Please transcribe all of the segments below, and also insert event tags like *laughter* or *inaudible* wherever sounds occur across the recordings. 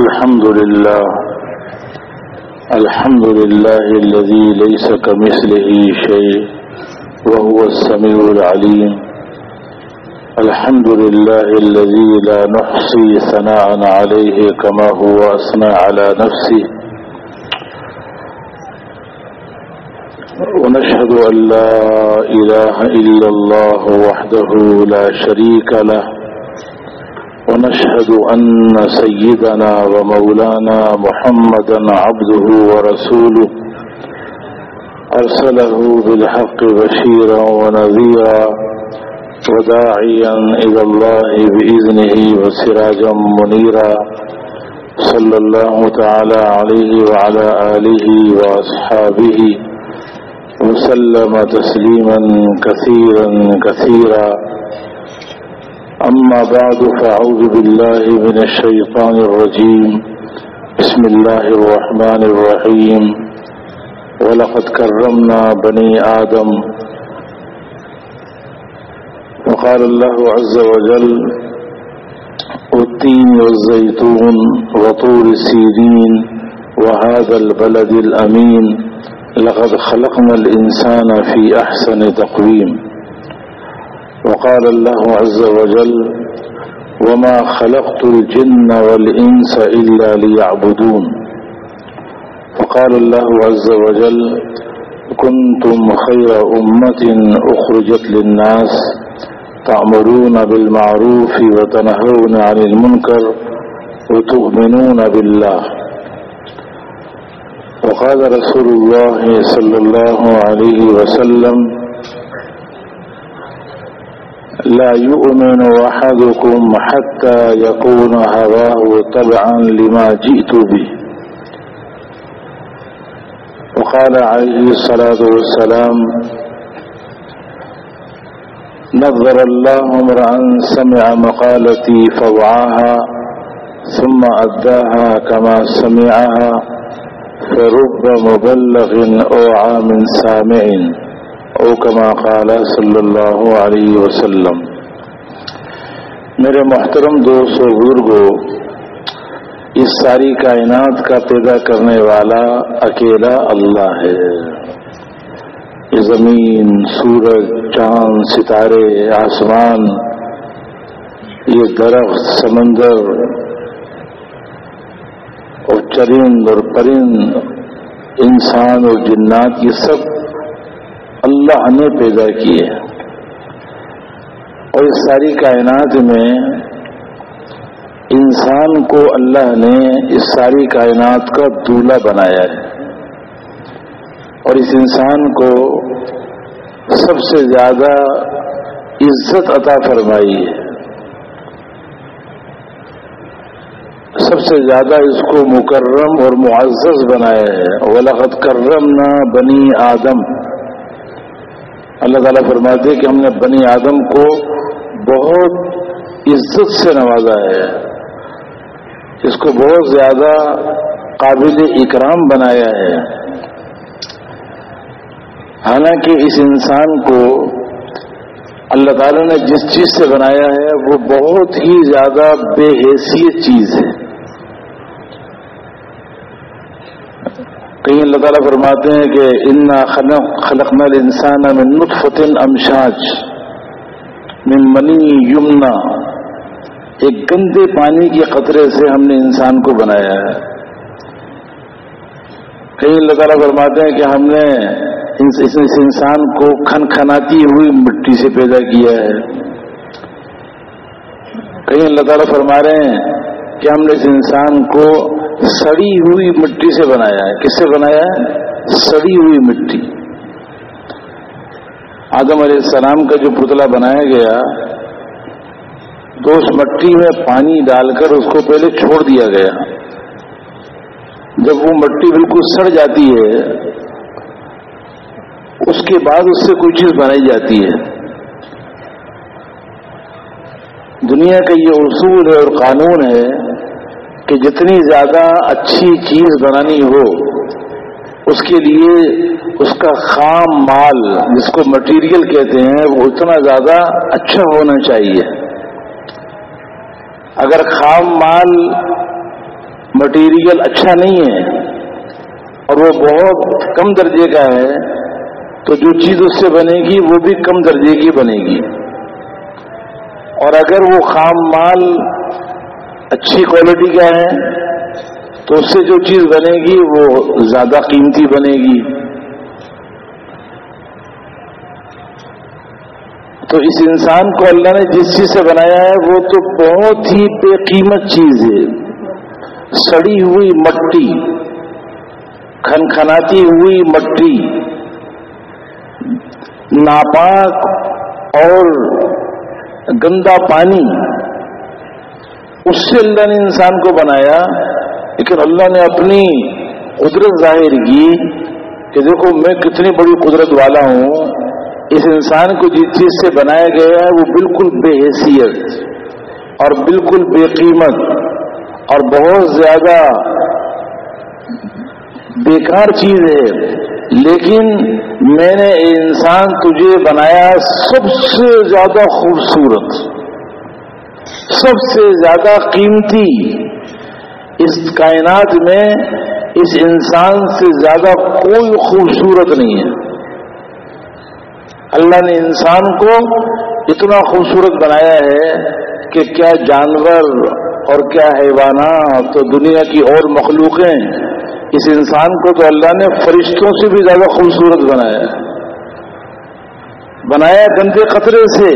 الحمد لله. الحمد لله الذي ليس كمثله شيء وهو السميع العليم. الحمد لله الذي لا نحصي ثناء عليه كما هو أثنى على نفسه. ونشهد أن لا إله إلا الله وحده لا شريك له. ونشهد أن سيدنا ومولانا محمدا عبده ورسوله. أرسله بالحق بشيرا ونذيرا وداعيا إلى الله بإذنه وسراجا منيرا. صلى الله تعالى عليه وعلى آله وأصحابه وسلم تسليما كثيرا كثيرا. أما بعد فأعوذ بالله من الشيطان الرجيم. بسم الله الرحمن الرحيم. ولقد كرمنا بني آدم. وقال الله عز وجل والتين والزيتون وطور السيدين وهذا البلد الأمين. لقد خلقنا الإنسان في أحسن تقويم. وقال الله عز وجل وما خلقت الجن والإنس إلا ليعبدون فقال الله عز وجل كنتم خير أمة أخرجت للناس تأمرون بالمعروف وتنهون عن المنكر وتؤمنون بالله وقال رسول الله صلى الله عليه وسلم لا يؤمن أحدكم حتى يكون هواه طبعا لما جئت به. وقال عليه الصلاة والسلام نظر الله امرأ سمع مقالتي فوعاها ثم أداها كما سمعها فرب مبلغ أوعى من سامع. او کما قال صلی اللہ علیہ وسلم۔ میرے محترم دوست و بزرگوں اس ساری کائنات کا پیدا کرنے والا اکیلا اللہ ہے۔ یہ زمین، سورج، چاند، ستارے، آسمان، یہ درخت، سمندر اور چرند اور پرند، انسان اور جنات، یہ سب اللہ نے پیدا کیے اور اس ساری کائنات میں انسان کو اللہ نے اس ساری کائنات کا دولہ بنایا ہے۔ اور اس انسان کو سب سے زیادہ عزت عطا فرمائی ہے۔ سب سے زیادہ اس کو مکرم اور معزز بنایا ہے۔ ولاقت کرم نہ بنی آدم اللہ تعالیٰ فرماتے کہ ہم نے بنی آدم کو بہت عزت سے نوازا ہے۔ اس کو بہت زیادہ قابل اکرام بنایا ہے۔ حالانکہ اس انسان کو اللہ تعالیٰ نے جس چیز سے بنایا ہے وہ بہت ہی زیادہ بے حیثیت چیز ہے۔ کہیں اللہ تعالیٰ فرماتے ہیں کہ انا خلق نل انسان میں نطفتن امشاج من منی یمنا ایک گندے پانی کے قطرے سے ہم نے انسان کو بنایا ہے۔ کہیں اللہ تعالیٰ فرماتے ہیں کہ ہم نے اس انسان کو کھن کھناتی ہوئی مٹی سے پیدا کیا ہے۔ کہیں اللہ تعالیٰ فرما رہے ہیں کہ ہم نے اس انسان کو سڑی ہوئی مٹی سے بنایا ہے۔ کس سے بنایا ہے؟ سڑی ہوئی مٹی۔ آدم علیہ السلام کا جو پتلا بنایا گیا تو اس مٹی میں پانی ڈال کر اس کو پہلے چھوڑ دیا گیا۔ جب وہ مٹی بالکل سڑ جاتی ہے، اس کے بعد اس سے کوئی چیز بنائی جاتی ہے۔ دنیا کا یہ اصول ہے اور قانون ہے کہ جتنی زیادہ اچھی چیز بنانی ہو، اس کے لیے اس کا خام مال جس کو مٹیریل کہتے ہیں، وہ اتنا زیادہ اچھا ہونا چاہیے۔ اگر خام مال مٹیریل اچھا نہیں ہے اور وہ بہت کم درجے کا ہے، تو جو چیز اس سے بنے گی، وہ بھی کم درجے کی بنے گی۔ اور اگر وہ خام مال اچھی کوالٹی کا ہے، تو اس سے جو چیز بنے گی وہ زیادہ قیمتی بنے گی۔ تو اس انسان کو اللہ نے جس چیز سے بنایا ہے، وہ تو بہت ہی بے قیمت چیز ہے۔ سڑی ہوئی مٹی، کھنکھناتی ہوئی مٹی، ناپاک اور گندا پانی۔ اس سے اللہ نے انسان کو بنایا، لیکن اللہ نے اپنی قدرت ظاہر کی کہ دیکھو میں کتنی بڑی قدرت والا ہوں، اس انسان کو جس چیز سے بنایا گیا ہے، وہ بالکل بے حیثیت اور بالکل بے قیمت اور بہت زیادہ بیکار چیز ہے۔ لیکن میں نے انسان تجھے بنایا سب سے زیادہ خوبصورت۔ سب سے زیادہ قیمتی اس کائنات میں اس انسان سے زیادہ کوئی خوبصورت نہیں ہے۔ اللہ نے انسان کو اتنا خوبصورت بنایا ہے کہ کیا جانور اور کیا حیوانات تو دنیا کی اور مخلوقیں اس انسان کو تو اللہ نے فرشتوں سے بھی زیادہ خوبصورت بنایا بنایا گندے قطرے سے۔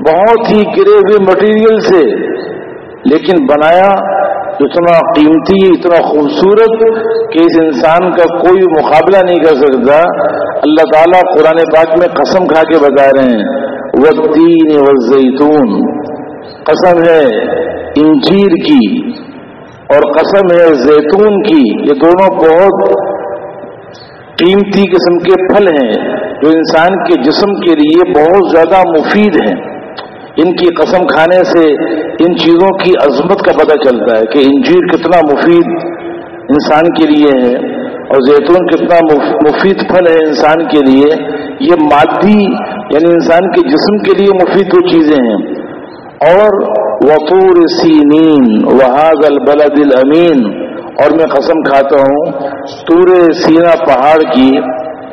بہت ہی گرے ہوئے مٹیریل سے، لیکن بنایا اتنا قیمتی، اتنا خوبصورت کہ اس انسان کا کوئی مقابلہ نہیں کر سکتا۔ اللہ تعالیٰ قرآن پاک میں قسم کھا کے بتا رہے ہیں۔ وہ تین و زیتون قسم ہے انجیر کی اور قسم ہے زیتون کی۔ یہ دونوں بہت قیمتی قسم کے پھل ہیں جو انسان کے جسم کے لیے بہت زیادہ مفید ہیں۔ ان کی قسم کھانے سے ان چیزوں کی عظمت کا پتہ چلتا ہے کہ انجیر کتنا مفید انسان کے لیے ہے اور زیتون کتنا مفید پھل ہے انسان کے لیے۔ یہ مادی یعنی انسان کے جسم کے لیے مفید وہ چیزیں ہیں۔ اور وطور سینین وحاظ البلد الامین اور میں قسم کھاتا ہوں تور سینا پہاڑ کی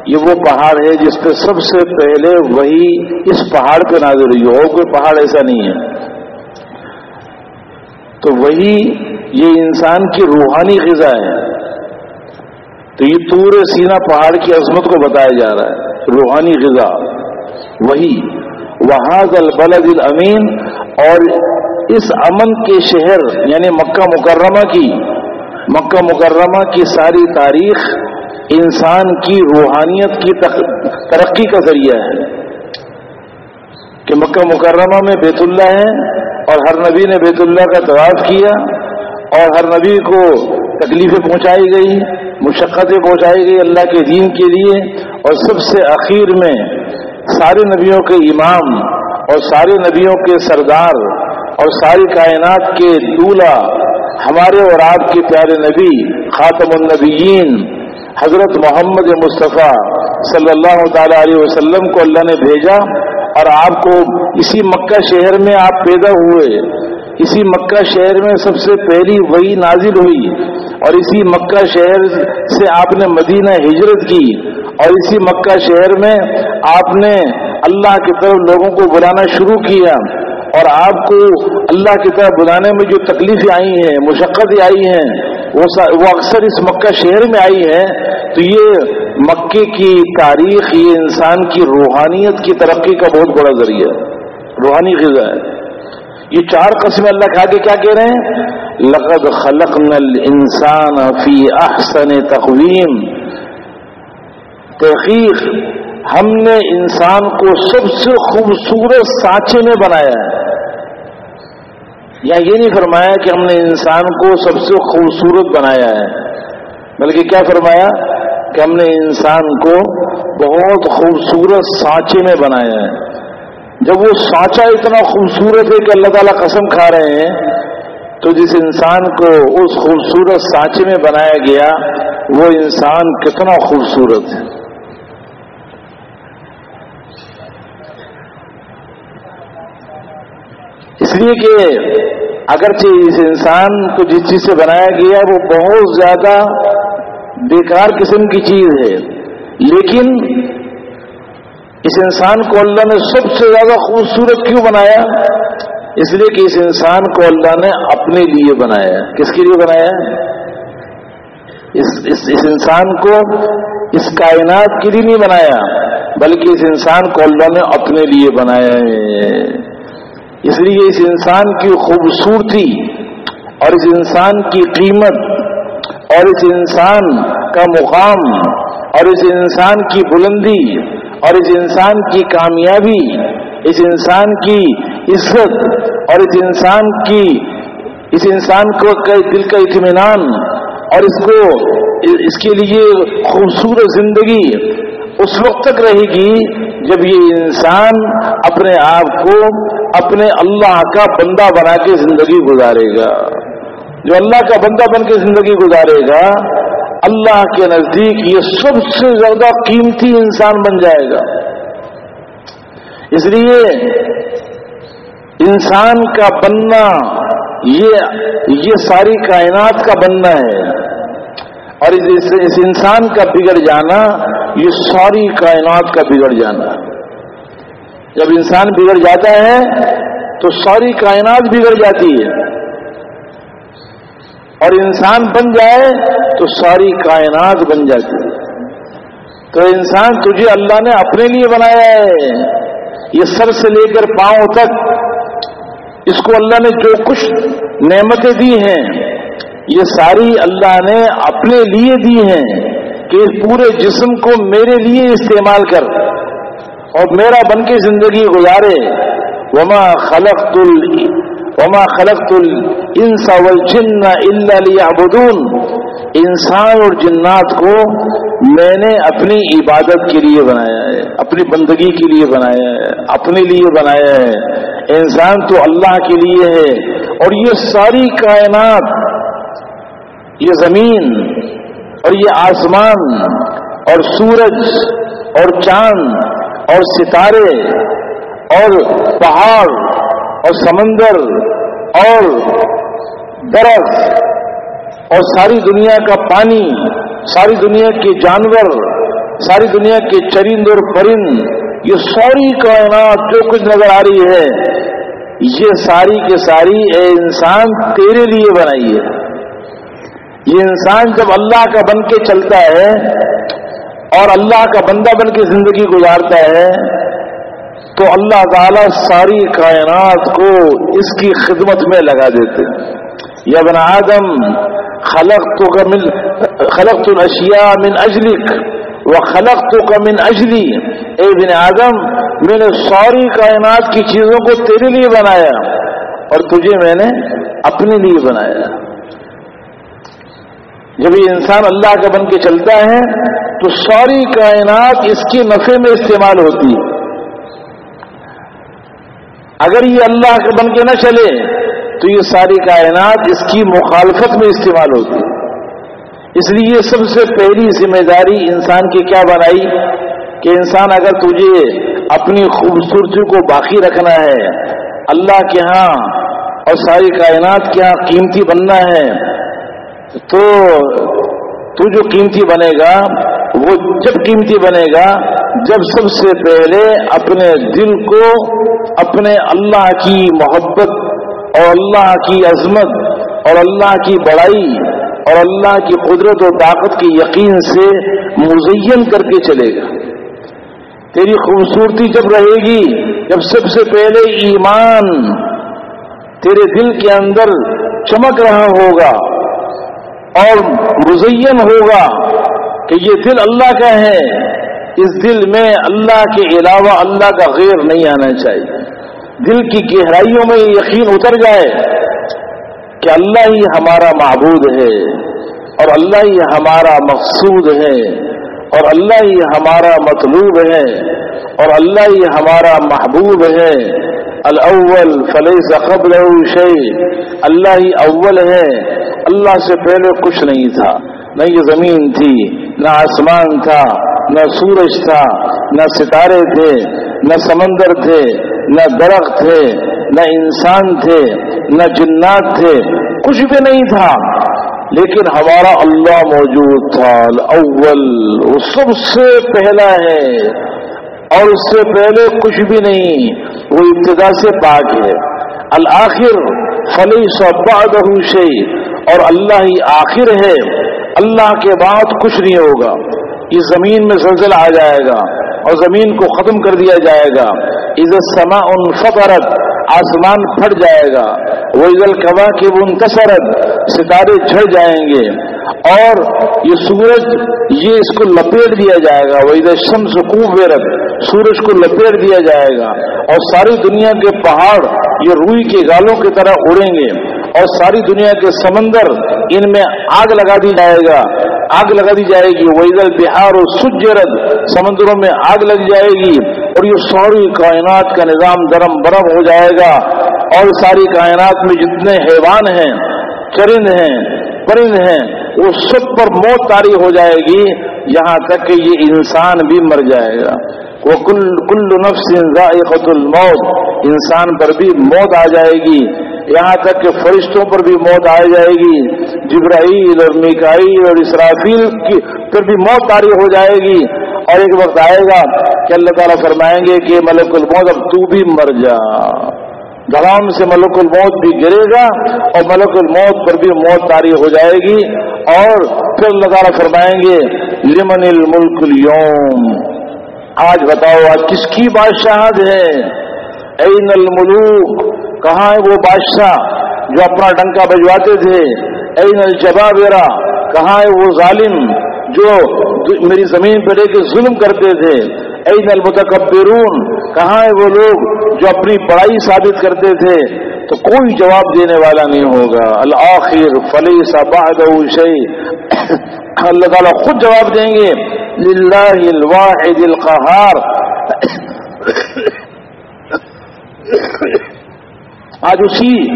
یہ وہ پہاڑ ہے جس پہ سب سے پہلے وہی اس پہاڑ پہ نازل ہوئی اور کوئی پہاڑ ایسا نہیں ہے۔ تو وہی یہ انسان کی روحانی غذا ہے۔ تو یہ پورے سینا پہاڑ کی عظمت کو بتایا جا رہا ہے۔ روحانی غذا۔ وہی۔ وہاں البلد الامین اور اس امن کے شہر یعنی مکہ مکرمہ کی، مکہ مکرمہ کی ساری تاریخ انسان کی روحانیت کی ترقی کا ذریعہ ہے کہ مکہ مکرمہ میں بیت اللہ ہے اور ہر نبی نے بیت اللہ کا طواف کیا اور ہر نبی کو تکلیفیں پہنچائی گئی، مشقتیں پہنچائی گئی اللہ کے دین کے لیے اور سب سے اخیر میں سارے نبیوں کے امام اور سارے نبیوں کے سردار اور ساری کائنات کے دولہ ہمارے اور آپ کے پیارے نبی، خاتم النبیین حضرت محمد مصطفیٰ صلی اللہ تعالی علیہ وسلم کو اللہ نے بھیجا اور آپ کو اسی مکہ شہر میں آپ پیدا ہوئے۔ اسی مکہ شہر میں سب سے پہلی وہی نازل ہوئی اور اسی مکہ شہر سے آپ نے مدینہ ہجرت کی اور اسی مکہ شہر میں آپ نے اللہ کی طرف لوگوں کو بلانا شروع کیا اور آپ کو اللہ کی طرف بلانے میں جو تکلیفیں آئی ہیں، مشقتیں آئی ہیں، وہ اکثر اس مکہ شہر میں آئی ہے تو یہ مکے کی تاریخ، یہ انسان کی روحانیت کی ترقی کا بہت بڑا ذریعہ ہے۔ روحانی غذا ہے۔ یہ چار قسمیں اللہ کھا کے کیا کہہ رہے ہیں؟ لقد خلق نل انسان فی احسن تقویم۔ تحقیق، ہم نے انسان کو سب سے خوبصورت سانچے میں بنایا ہے۔ یا یہ نہیں فرمایا کہ ہم نے انسان کو سب سے خوبصورت بنایا ہے۔ بلکہ کیا فرمایا کہ ہم نے انسان کو بہت خوبصورت سانچے میں بنایا ہے۔ جب وہ سانچا اتنا خوبصورت ہے کہ اللہ تعالیٰ قسم کھا رہے ہیں، تو جس انسان کو اس خوبصورت سانچے میں بنایا گیا، وہ انسان کتنا خوبصورت ہے۔ اس لیے کہ اگرچہ اس انسان کو جس چیز سے بنایا گیا، وہ بہت زیادہ بیکار قسم کی چیز ہے۔ لیکن اس انسان کو اللہ نے سب سے زیادہ خوبصورت کیوں بنایا؟ اس لیے کہ اس انسان کو اللہ نے اپنے لیے بنایا۔ کس کے لیے بنایا؟ اس اس, اس انسان کو اس کائنات کے لیے نہیں بنایا بلکہ اس انسان کو اللہ نے اپنے لیے بنایا ہے۔ اس لیے اس انسان کی خوبصورتی اور اس انسان کی قیمت اور اس انسان کا مقام اور اس انسان کی بلندی اور اس انسان کی کامیابی، اس انسان کی عزت اور اس انسان کی، اس انسان کو دل کا اطمینان اور اس کو، اس کے لیے خوبصورت زندگی اس وقت تک رہے گی جب یہ انسان اپنے آپ کو، اپنے اللہ کا بندہ بنا کے زندگی گزارے گا۔ جو اللہ کا بندہ بن کے زندگی گزارے گا، اللہ کے نزدیک یہ سب سے زیادہ قیمتی انسان بن جائے گا۔ اس لیے انسان کا بننا، یہ یہ ساری کائنات کا بننا ہے۔ اور اس اس انسان کا بگڑ جانا، یہ ساری کائنات کا بگڑ جانا۔ جب انسان بگڑ جاتا ہے، تو ساری کائنات بگڑ جاتی ہے۔ اور انسان بن جائے تو ساری کائنات بن جاتی ہے۔ تو انسان تجھے اللہ نے اپنے لیے بنایا ہے۔ یہ سر سے لے کر پاؤں تک۔ اس کو اللہ نے جو کچھ نعمتیں دی ہیں، یہ ساری اللہ نے اپنے لیے دی ہیں کہ اس پورے جسم کو میرے لیے استعمال کر اور میرا بن کے زندگی گزارے۔ وما خلق تل وما خلق تل انسا والجن الا ليعبدون۔ انسان اور جنات کو میں نے اپنی عبادت کے لیے بنایا ہے، اپنی بندگی کے لیے بنایا ہے، اپنے لیے بنایا ہے۔ انسان تو اللہ کے لیے ہے اور یہ ساری کائنات، یہ زمین اور یہ آسمان اور سورج اور چاند اور ستارے اور پہاڑ اور سمندر اور برف اور ساری دنیا کا پانی، ساری دنیا کے جانور، ساری دنیا کے چرند اور پرند، یہ ساری کائنات جو کچھ نظر آ رہی ہے، یہ ساری کے ساری اے انسان تیرے لیے بنائی ہے۔ یہ انسان جب اللہ کا بن کے چلتا ہے اور اللہ کا بندہ بن کے زندگی گزارتا ہے تو اللہ تعالی ساری کائنات کو اس کی خدمت میں لگا دیتے یا بن آدم خلق تو خلق تو من اجلک خلق تو کمن اجلی۔ اے بن آدم، میں نے سوری کائنات کی چیزوں کو تیرے لیے بنایا اور تجھے میں نے اپنے لیے بنایا۔ جب یہ انسان اللہ کا بن کے چلتا ہے، تو ساری کائنات اس کے نفے میں استعمال ہوتی ہے۔ اگر یہ اللہ کا بن کے نہ چلے، تو یہ ساری کائنات اس کی مخالفت میں استعمال ہوتی ہے۔ اس لیے سب سے پہلی ذمہ داری انسان کی کیا بنائی؟ کہ انسان اگر تجھے اپنی خوبصورتی کو باقی رکھنا ہے، اللہ کے ہاں اور ساری کائنات کے ہاں قیمتی بننا ہے، تو تو جو قیمتی بنے گا، وہ جب قیمتی بنے گا جب سب سے پہلے اپنے دل کو، اپنے اللہ کی محبت اور اللہ کی عظمت اور اللہ کی بڑائی اور اللہ کی قدرت و طاقت کے یقین سے مزین کر کے چلے گا۔ تیری خوبصورتی جب رہے گی، جب سب سے پہلے ایمان تیرے دل کے اندر چمک رہا ہوگا اور مزین ہوگا کہ یہ دل اللہ کا ہے۔ اس دل میں اللہ کے علاوہ اللہ کا غیر نہیں آنا چاہیے۔ دل کی گہرائیوں میں یقین اتر جائے کہ اللہ ہی ہمارا معبود ہے اور اللہ ہی ہمارا مقصود ہے اور اللہ ہی ہمارا مطلوب ہے اور اللہ ہی ہمارا محبوب ہے۔ الاول فلیس قبل شی اللہ ہی اول ہے۔ اللہ سے پہلے کچھ نہیں تھا۔ نہ یہ زمین تھی۔ نہ آسمان تھا، نہ سورج تھا، نہ ستارے تھے، نہ سمندر تھے، نہ درخت تھے، نہ انسان تھے، نہ جنات تھے، کچھ بھی نہیں تھا۔ لیکن ہمارا اللہ موجود تھا اول وہ سب سے پہلا ہے۔ اور اس سے پہلے کچھ بھی نہیں، وہ ابتدا سے پاک ہے۔ الآخر فلی سباد شی اور اللہ ہی آخر ہے۔ اللہ کے بعد کچھ نہیں ہوگا۔ اس زمین میں زلزلہ آ جائے گا اور زمین کو ختم کر دیا جائے گا۔ عزت سما ان فطرت آسمان پھٹ جائے گا۔ وہ عزل قبا کی منتصرت ستارے جھڑ جائیں گے۔ اور یہ سورج، یہ اس کو لپیٹ دیا جائے گا۔ وہ ادھر شمس خوب سورج کو لپیٹ دیا جائے گا۔ اور ساری دنیا کے پہاڑ، یہ روئی کے گالوں کی طرح اڑیں گے۔ اور ساری دنیا کے سمندر ان میں آگ لگا دی جائے گا۔ آگ لگا دی جائے گی۔ ویزل بہار اور سجرد سمندروں میں آگ لگ جائے گی اور یہ ساری کائنات کا نظام درم برم ہو جائے گا۔ اور ساری کائنات میں جتنے حیوان ہیں، چرند ہیں، پرند ہیں، وہ سب پر موت تاری ہو جائے گی۔ یہاں تک کہ یہ انسان بھی مر جائے گا۔ وہ کل کل نفس ذائقت الموت، انسان پر بھی موت آ جائے گی۔ یہاں تک کہ فرشتوں پر بھی موت آ جائے گی۔ جبرائیل اور میکائیل اور اسرافیل کی پر بھی موت تاری ہو جائے گی۔ اور ایک وقت آئے گا کہ اللہ تعالیٰ فرمائیں گے کہ ملک الموت، اب تو بھی مر جا۔ دھرام سے ملک الموت بھی گرے گا اور ملک الموت پر بھی موت تاری ہو جائے گی۔ اور پھر اللہ تعالیٰ فرمائیں گے، لمن الملک اليوم؟ آج بتاؤ، آج کس کی بادشاہت ہے؟ این الملوک، کہاں ہے وہ بادشاہ جو اپنا ڈنکا بجواتے تھے؟ این الجبابرا کہاں ہے وہ ظالم جو میری زمین پہ رہ کے ظلم کرتے تھے؟ این المتکبرون، کہاں ہے وہ لوگ جو اپنی پڑھائی ثابت کرتے تھے؟ تو کوئی جواب دینے والا نہیں ہوگا۔ الآخر فلی بعد *coughs* اللہ تعالیٰ خود جواب دیں گے۔ للہ الواحد القہار آج اسی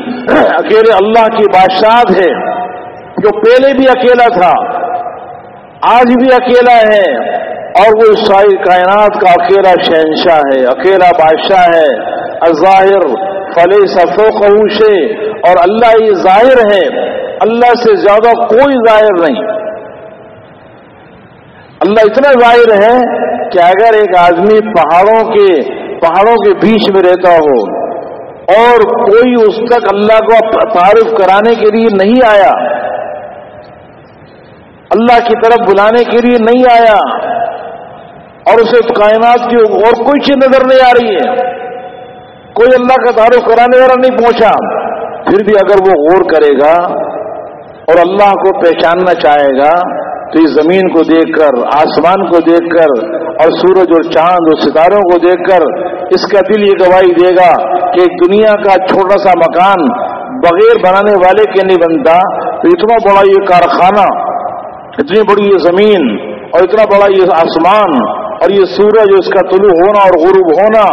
اکیلے اللہ کی بادشاہ ہے جو پہلے بھی اکیلا تھا، آج بھی اکیلا ہے اور وہ ساری کائنات کا اکیلا شہنشاہ ہے، اکیلا بادشاہ ہے۔ الظاہر فلے سفوق سے اور اللہ یہ ظاہر ہے۔ اللہ سے زیادہ کوئی ظاہر نہیں۔ اللہ اتنا ظاہر ہے کہ اگر ایک آدمی پہاڑوں کے پہاڑوں کے بیچ میں رہتا ہو اور کوئی اس تک اللہ کو تعارف کرانے کے لیے نہیں آیا، اللہ کی طرف بلانے کے لیے نہیں آیا، اور اسے کائنات کی اور کوئی چیز نظر نہیں آ رہی ہے، کوئی اللہ کا تعارف کرانے والا نہیں پہنچا، پھر بھی اگر وہ غور کرے گا اور اللہ کو پہچاننا چاہے گا تو اس زمین کو دیکھ کر، آسمان کو دیکھ کر اور سورج اور چاند اور ستاروں کو دیکھ کر اس کا دل یہ گواہی دے گا کہ دنیا کا چھوٹا سا مکان بغیر بنانے والے کے نہیں بنتا، تو اتنا بڑا یہ کارخانہ، اتنی بڑی یہ زمین اور اتنا بڑا یہ آسمان اور یہ سورج اس کا طلوع ہونا اور غروب ہونا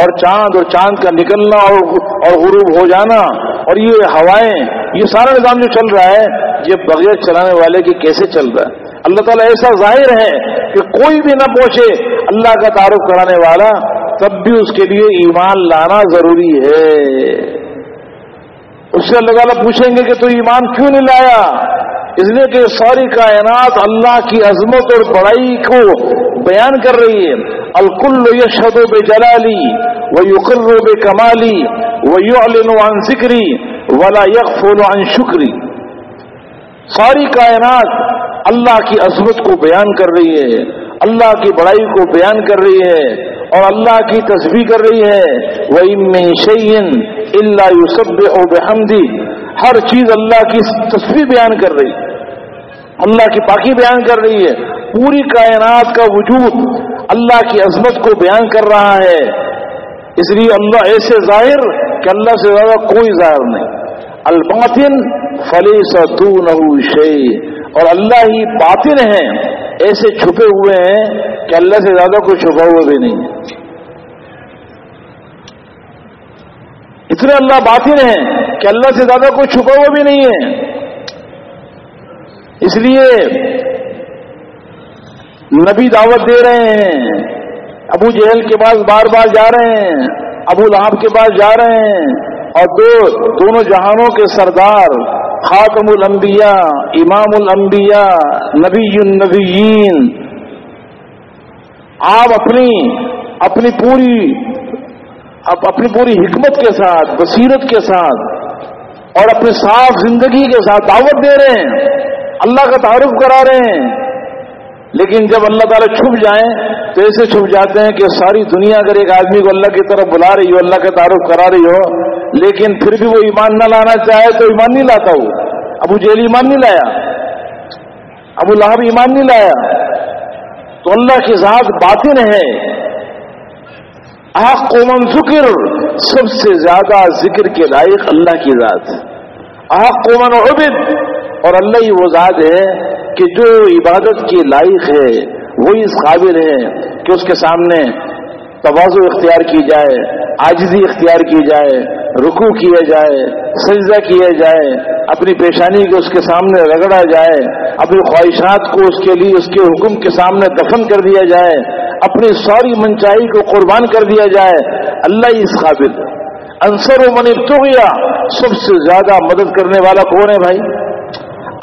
اور چاند اور چاند کا نکلنا اور غروب ہو جانا اور یہ ہوائیں، یہ سارا نظام جو چل رہا ہے یہ بغیر چلانے والے کی کیسے چل رہا ہے؟ اللہ تعالیٰ ایسا ظاہر ہے کہ کوئی بھی نہ پہنچے اللہ کا تعارف کرانے والا، تب بھی اس کے لیے ایمان لانا ضروری ہے۔ اس سے اللہ تعالیٰ پوچھیں گے کہ تو ایمان کیوں نہیں لایا؟ اس لیے کہ ساری کائنات اللہ کی عظمت اور بڑائی کو بیان کر رہی ہے۔ الکل یشد و بے جلالی وہ یقر و بے کمالی وہ یو عن ذکری ولا یق عن شکری۔ ساری کائنات اللہ کی عظمت کو بیان کر رہی ہے، اللہ کی بڑائی کو بیان کر رہی ہے اور اللہ کی تصویر کر رہی ہے۔ وہ شعین اللہ یوسف او بحمدی ہر چیز اللہ کی تصویر بیان کر رہی ہے۔ اللہ کی پاکی بیان کر رہی ہے۔ پوری کائنات کا وجود اللہ کی عظمت کو بیان کر رہا ہے۔ اس لیے اللہ ایسے ظاہر کہ اللہ سے زیادہ کوئی ظاہر نہیں۔ الباطن فلی ستون شی اور اللہ ہی باطن ہے ایسے چھپے ہوئے ہیں کہ اللہ سے زیادہ کوئی چھپا ہوا بھی نہیں۔ اتنے اللہ باطن ہیں کہ اللہ سے زیادہ کوئی چھپا ہوا بھی نہیں ہے۔ اس لیے نبی دعوت دے رہے ہیں۔ ابو جہل کے پاس بار بار جا رہے ہیں، ابو لہب کے پاس جا رہے ہیں۔ اور دو دونوں جہانوں کے سردار خاتم الانبیاء امام الانبیاء نبی النبیین آپ اپنی اپنی پوری اپنی پوری حکمت کے ساتھ، بصیرت کے ساتھ اور اپنی صاف زندگی کے ساتھ دعوت دے رہے ہیں۔ اللہ کا تعارف کرا رہے ہیں۔ لیکن جب اللہ تعالیٰ چھپ جائیں تو ایسے چھپ جاتے ہیں کہ ساری دنیا اگر ایک آدمی کو اللہ کی طرف بلا رہی ہو، اللہ کا تعارف کرا رہی ہو، لیکن پھر بھی وہ ایمان نہ لانا چاہے تو ایمان نہیں لاتا وہ۔ ابو جیل ایمان نہیں لایا۔ ابو لہب ایمان نہیں لایا۔ تو اللہ کی ذات باطن ہے۔ آخ قومن ذکر سب سے زیادہ ذکر کے لائق اللہ کی ذات۔ آخ قومن عبد، اور اللہ ہی وہ ذات ہے کہ جو عبادت کی لائق ہے، وہی اس قابل ہے کہ اس کے سامنے توازو اختیار کی جائے آجزی اختیار کی جائے رکو کیا جائے، سجدہ کیا جائے، اپنی پیشانی کو اس کے سامنے رگڑا جائے، اپنی خواہشات کو اس کے لیے، اس کے حکم کے سامنے دفن کر دیا جائے، اپنی ساری منچائی کو قربان کر دیا جائے، اللہ ہی اس قابل انصر و منی تو گیا سب سے زیادہ مدد کرنے والا کون ہے بھائی؟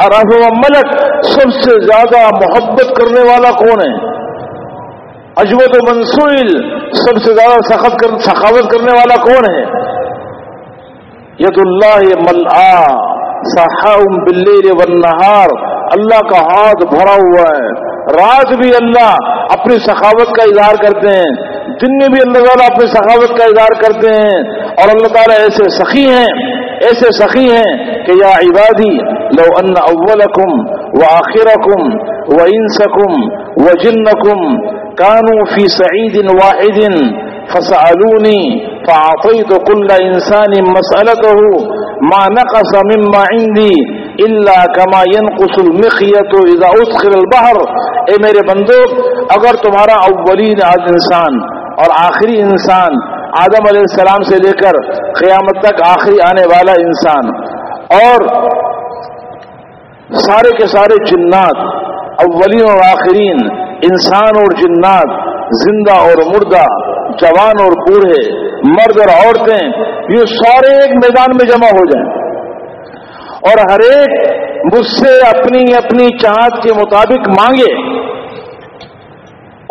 و ملک سب سے زیادہ محبت کرنے والا کون ہے؟ اجمت و منصوئل سب سے زیادہ سخت کر، سخاوت کرنے والا کون ہے؟ ید اللہ ملا مل بل ونہار اللہ کا ہاتھ بھرا ہوا ہے۔ رات بھی اللہ اپنی سخاوت کا اظہار کرتے ہیں۔ دن میں بھی اللہ تعالیٰ اپنی سخاوت کا اظہار کرتے ہیں اور اللہ تعالیٰ ایسے سخی ہیں، ایسے سخی ہیں کہ یا عبادی، لو ان اولکم واخرکم وانسکم وجنکم كانوا في سعيد واحد فسألوني فأعطيت كل إنسان مسألته ما نقص مما عندي إلا كما ينقص المخيط إذا أدخل البحر۔ اے میرے بندو، اگر تمہارا اولین آج انسان اور آخری انسان آدم علیہ السلام سے لے کر قیامت تک آخری آنے والا انسان اور سارے کے سارے جنات، اولین اور آخرین، انسان اور جنات، زندہ اور مردہ، جوان اور بوڑھے، مرد اور عورتیں، یہ سارے ایک میدان میں جمع ہو جائیں۔ اور ہر ایک مجھ سے اپنی اپنی چاہت کے مطابق مانگے۔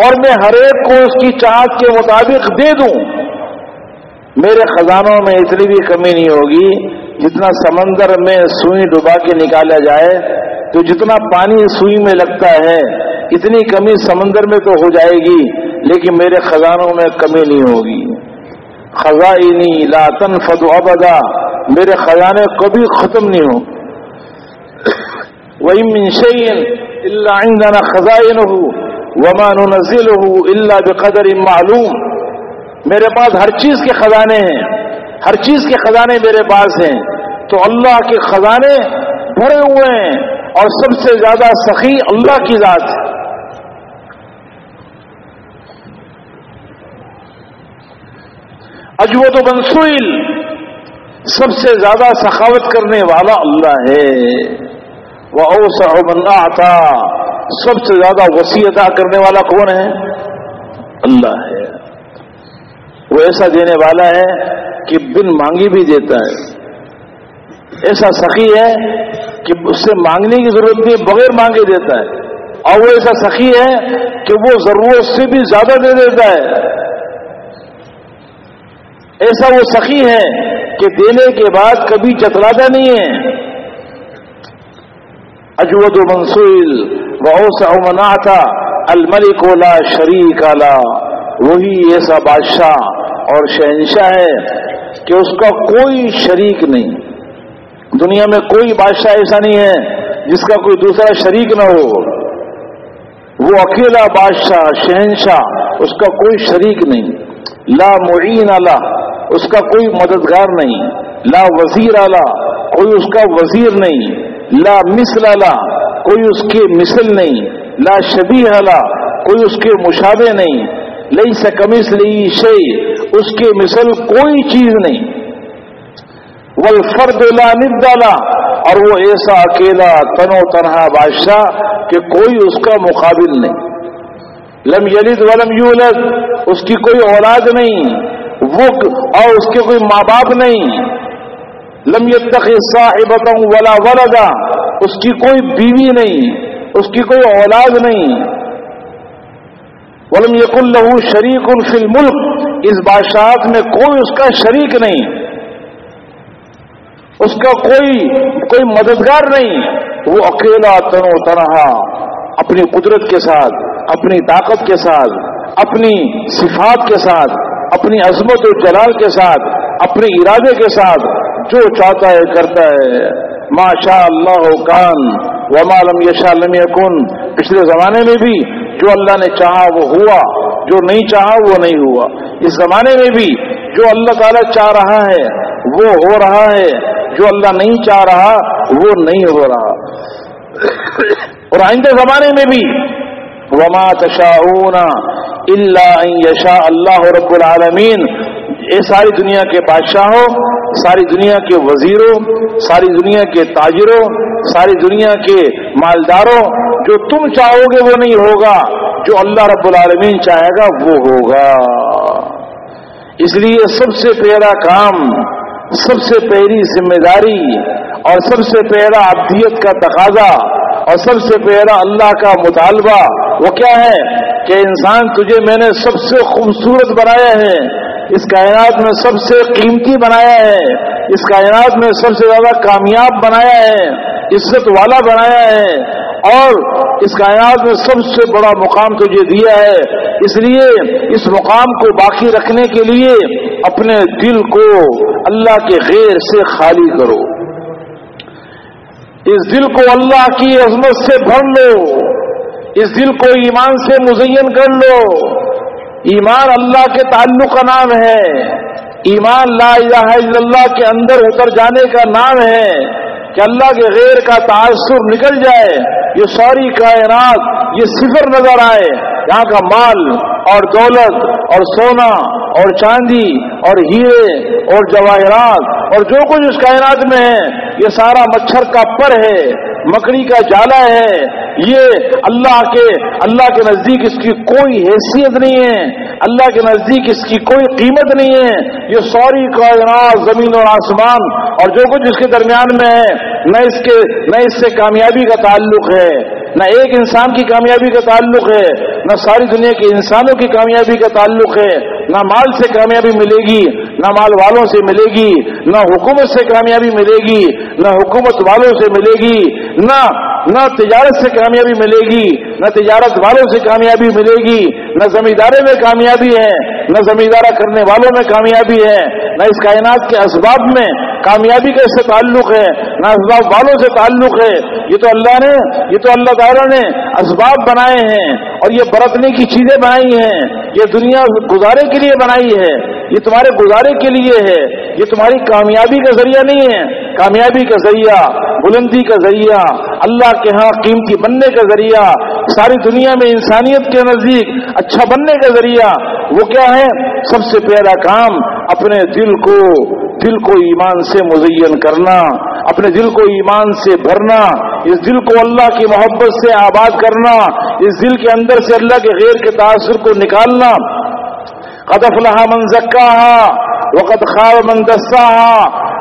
اور میں ہر ایک کو اس کی چاہت کے مطابق دے دوں۔ میرے خزانوں میں اتنی بھی کمی نہیں ہوگی، جتنا سمندر میں سوئی ڈبا کے نکالا جائے، تو جتنا پانی سوئی میں لگتا ہے، اتنی کمی سمندر میں تو ہو جائے گی، لیکن میرے خزانوں میں کمی نہیں ہوگی۔ خزائنی لاتن فدو ابدا، میرے خزانے کبھی ختم نہیں ہو وہی منشین اللہ خزائن ہو ومان نزل ہو اللہ بقدر معلوم۔ میرے پاس ہر چیز کے خزانے ہیں۔ ہر چیز کے خزانے میرے پاس ہیں۔ تو اللہ کے خزانے بھرے ہوئے ہیں اور سب سے زیادہ سخی اللہ کی ذات ہے۔ اجوت و بنسوئل سب سے زیادہ سخاوت کرنے والا اللہ ہے۔ وہ اوسع بندہ آتا سب سے زیادہ وسیعت کرنے والا کون ہے؟ اللہ ہے۔ وہ ایسا دینے والا ہے کہ بن مانگی بھی دیتا ہے۔ ایسا سخی ہے کہ اس سے مانگنے کی ضرورت نہیں بغیر مانگے دیتا ہے۔ اور وہ ایسا سخی ہے کہ وہ ضرورت سے بھی زیادہ دے دیتا ہے۔ ایسا وہ سخی ہے کہ دینے کے بعد کبھی چتراتا نہیں ہے۔ اجود و منصول بہت سا تھا الملک لا شریک وہی ایسا بادشاہ اور شہنشاہ ہے کہ اس کا کوئی شریک نہیں۔ دنیا میں کوئی بادشاہ ایسا نہیں ہے جس کا کوئی دوسرا شریک نہ ہو۔ وہ اکیلا بادشاہ، شہنشاہ، اس کا کوئی شریک نہیں۔ لا معین اللہ اس کا کوئی مددگار نہیں۔ لا وزیر اعلی کوئی اس کا وزیر نہیں۔ لا مثل اللہ کوئی اس کے مثل نہیں، لا شبی اعلی کوئی اس کے مشابے نہیں لئی سے کمس لی شی اس کے مثل کوئی چیز نہیں۔ ول فرد لا ندالا اور وہ ایسا اکیلا تنو تنہا بادشاہ کہ کوئی اس کا مقابل نہیں۔ لم یلد ولم یولد، اس کی کوئی اولاد نہیں، وہ اور اس کے کوئی ماں باپ نہیں۔ لم تک صاحبتا ولا ولدا، اس کی کوئی بیوی نہیں، اس کی کوئی اولاد نہیں۔ ولم یق الہو شریک الفی الملک اس بادشاہت میں کوئی اس کا شریک نہیں۔ اس کا کوئی کوئی مددگار نہیں۔ وہ اکیلا تنو تنہا، اپنی قدرت کے ساتھ، اپنی طاقت کے ساتھ، اپنی صفات کے ساتھ، اپنی عظمت و جلال کے ساتھ، اپنے ارادے کے ساتھ جو چاہتا ہے کرتا ہے۔ ما شاء اللہ کان وما لم یشا لم یکن۔ پچھلے زمانے میں بھی جو اللہ نے چاہا وہ ہوا، جو نہیں چاہا وہ نہیں ہوا۔ اس زمانے میں بھی جو اللہ تعالیٰ چاہ رہا ہے وہ ہو رہا ہے، جو اللہ نہیں چاہ رہا وہ نہیں ہو رہا۔ اور آئندہ زمانے میں بھی وما تشاؤون اللہ یشا اللہ رب العالمین۔ یہ ساری دنیا کے بادشاہوں، ساری دنیا کے وزیروں، ساری دنیا کے تاجروں، ساری دنیا کے مالداروں، جو تم چاہو گے وہ نہیں ہوگا، جو اللہ رب العالمین چاہے گا وہ ہوگا۔ اس لیے سب سے پہلا کام، سب سے پہلی ذمہ داری اور سب سے پہلا ابدیت کا تقاضا اور سب سے پہلا اللہ کا مطالبہ وہ کیا ہے؟ کہ انسان تجھے میں نے سب سے خوبصورت بنایا ہے اس کائنات میں سب سے قیمتی بنایا ہے، اس کائنات میں سب سے زیادہ کامیاب بنایا ہے، عزت والا بنایا ہے، اور اس کائنات میں سب سے بڑا مقام تجھے دیا ہے۔ اس لیے اس مقام کو باقی رکھنے کے لیے اپنے دل کو اللہ کے غیر سے خالی کرو۔ اس دل کو اللہ کی عظمت سے بھر لو۔ اس دل کو ایمان سے مزین کر لو۔ ایمان اللہ کے تعلق کا نام ہے۔ ایمان لا الہ الا اللہ کے اندر اتر جانے کا نام ہے کہ اللہ کے غیر کا تاثر نکل جائے۔ یہ ساری کائنات، یہ صفر نظر آئے۔ یہاں کا مال اور دولت اور سونا اور چاندی اور ہیرے اور جواہرات اور جو کچھ اس کائنات میں ہے، یہ سارا مچھر کا پر ہے، مکڑی کا جالا ہے۔ یہ اللہ کے اللہ کے نزدیک اس کی کوئی حیثیت نہیں ہے۔ اللہ کے نزدیک اس کی کوئی قیمت نہیں ہے۔ یہ سوری کائنات، زمین اور آسمان اور جو کچھ اس کے درمیان میں ہے، نہ اس کے، نہ اس سے کامیابی کا تعلق ہے۔ نہ ایک انسان کی کامیابی کا تعلق ہے، نہ ساری دنیا کے انسانوں کی کامیابی کا تعلق ہے۔ نہ مال سے کامیابی ملے گی، نہ مال والوں سے ملے گی، نہ حکومت سے کامیابی ملے گی، نہ حکومت والوں سے ملے گی، نہ نہ تجارت سے کامیابی ملے گی، نہ تجارت والوں سے کامیابی ملے گی۔ نہ زمیندارے میں کامیابی ہے، نہ زمیندارہ کرنے والوں میں کامیابی ہے، نہ اس کائنات کے اسباب میں کامیابی کا اس سے تعلق ہے، نہ اسباب والوں سے تعلق ہے۔ یہ تو اللہ نے، یہ تو اللہ تعالیٰ نے اسباب بنائے ہیں اور یہ برتنے کی چیزیں بنائی ہیں۔ یہ دنیا گزارے کے لیے بنائی ہے۔ یہ تمہارے گزارے کے لیے ہے۔ یہ تمہاری کامیابی کا ذریعہ نہیں ہے۔ کامیابی کا ذریعہ، بلندی کا ذریعہ، اللہ کے ہاں قیمتی بننے کا ذریعہ ساری دنیا میں انسانیت کے نزدیک اچھا بننے کا ذریعہ وہ کیا ہے؟ سب سے پہلا کام اپنے دل کو دل کو ایمان سے مزین کرنا، اپنے دل کو ایمان سے بھرنا، اس دل کو اللہ کی محبت سے آباد کرنا، اس دل کے اندر سے اللہ کے غیر کے تاثر کو نکالنا۔ قدف لہا من زکا وقت خواب من دسا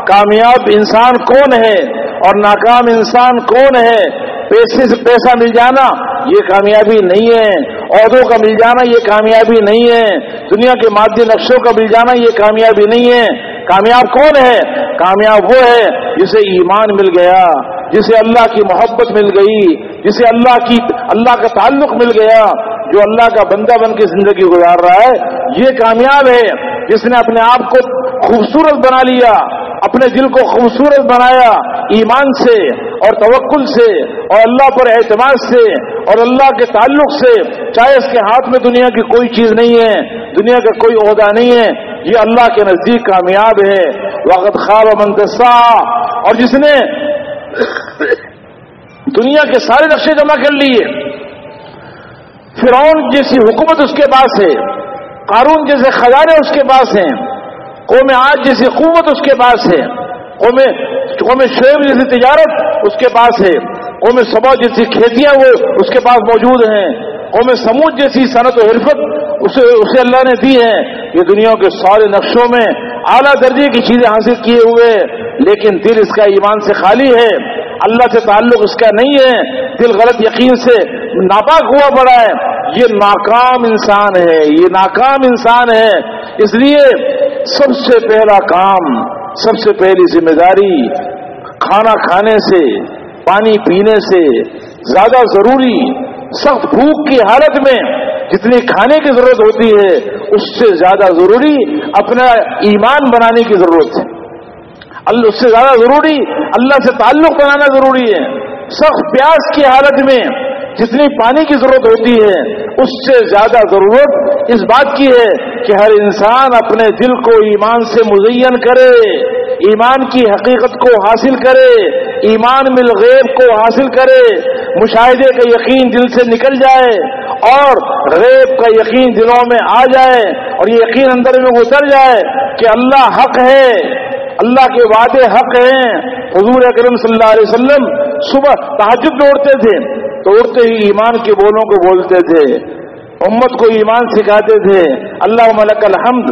کامیاب انسان کون ہے اور ناکام انسان کون ہے؟ پیسے سے پیسہ مل جانا، یہ کامیابی نہیں ہے۔ عہدوں کا مل جانا، یہ کامیابی نہیں ہے۔ دنیا کے مادی نقشوں کا مل جانا، یہ کامیابی نہیں ہے۔ کامیاب کون ہے؟ کامیاب وہ ہے جسے ایمان مل گیا، جسے اللہ کی محبت مل گئی، جسے اللہ کی اللہ کا تعلق مل گیا، جو اللہ کا بندہ بن کے زندگی گزار رہا ہے۔ یہ کامیاب ہے۔ جس نے اپنے آپ کو خوبصورت بنا لیا، اپنے دل کو خوبصورت بنایا، ایمان سے اور توکل سے اور اللہ پر اعتماد سے اور اللہ کے تعلق سے، چاہے اس کے ہاتھ میں دنیا کی کوئی چیز نہیں ہے، دنیا کا کوئی عہدہ نہیں ہے، یہ اللہ کے نزدیک کامیاب ہے۔ وقت خواب منتصا اور جس نے دنیا کے سارے نقشے جمع کر لیے۔ فرعون جیسی حکومت اس کے پاس ہے، قارون جیسے خزانے اس کے پاس ہیں۔ قوم آج جیسی قوت اس کے پاس ہے۔ قوم قوم شعیب جیسی تجارت اس کے پاس ہے۔ قوم سبا جیسی کھیتیاں وہ اس کے پاس موجود ہیں۔ قوم سمود جیسی صنعت و حرفت اسے اسے اللہ نے دی ہے یہ دنیا کے سارے نقشوں میں اعلیٰ درجے کی چیزیں حاصل کیے ہوئے لیکن دل اس کا ایمان سے خالی ہے۔ اللہ سے تعلق اس کا نہیں ہے۔ دل غلط یقین سے ناپاک ہوا پڑا ہے۔ یہ ناکام انسان ہے۔ یہ ناکام انسان ہے۔ اس لیے سب سے پہلا کام، سب سے پہلی ذمہ داری کھانا کھانے سے، پانی پینے سے زیادہ ضروری، سخت بھوک کی حالت میں جتنی کھانے کی ضرورت ہوتی ہے، اس سے زیادہ ضروری اپنا ایمان بنانے کی ضرورت ہے۔ اللہ، اس سے زیادہ ضروری اللہ سے تعلق بنانا ضروری ہے۔ سخت پیاس کی حالت میں جتنی پانی کی ضرورت ہوتی ہے، اس سے زیادہ ضرورت اس بات کی ہے کہ ہر انسان اپنے دل کو ایمان سے مزین کرے، ایمان کی حقیقت کو حاصل کرے، ایمان مل غیب کو حاصل کرے، مشاہدے کا یقین دل سے نکل جائے اور غیب کا یقین دلوں میں آ جائے اور یہ یقین اندر میں اتر جائے کہ اللہ حق ہے، اللہ کے وعدے حق ہیں۔ حضور اکرم صلی اللہ علیہ وسلم صبح تحجد میں تھے۔ تو اڑتے ہی ایمان کے بولوں کو بولتے تھے، امت کو ایمان سکھاتے تھے۔ اللہ ملک الحمد،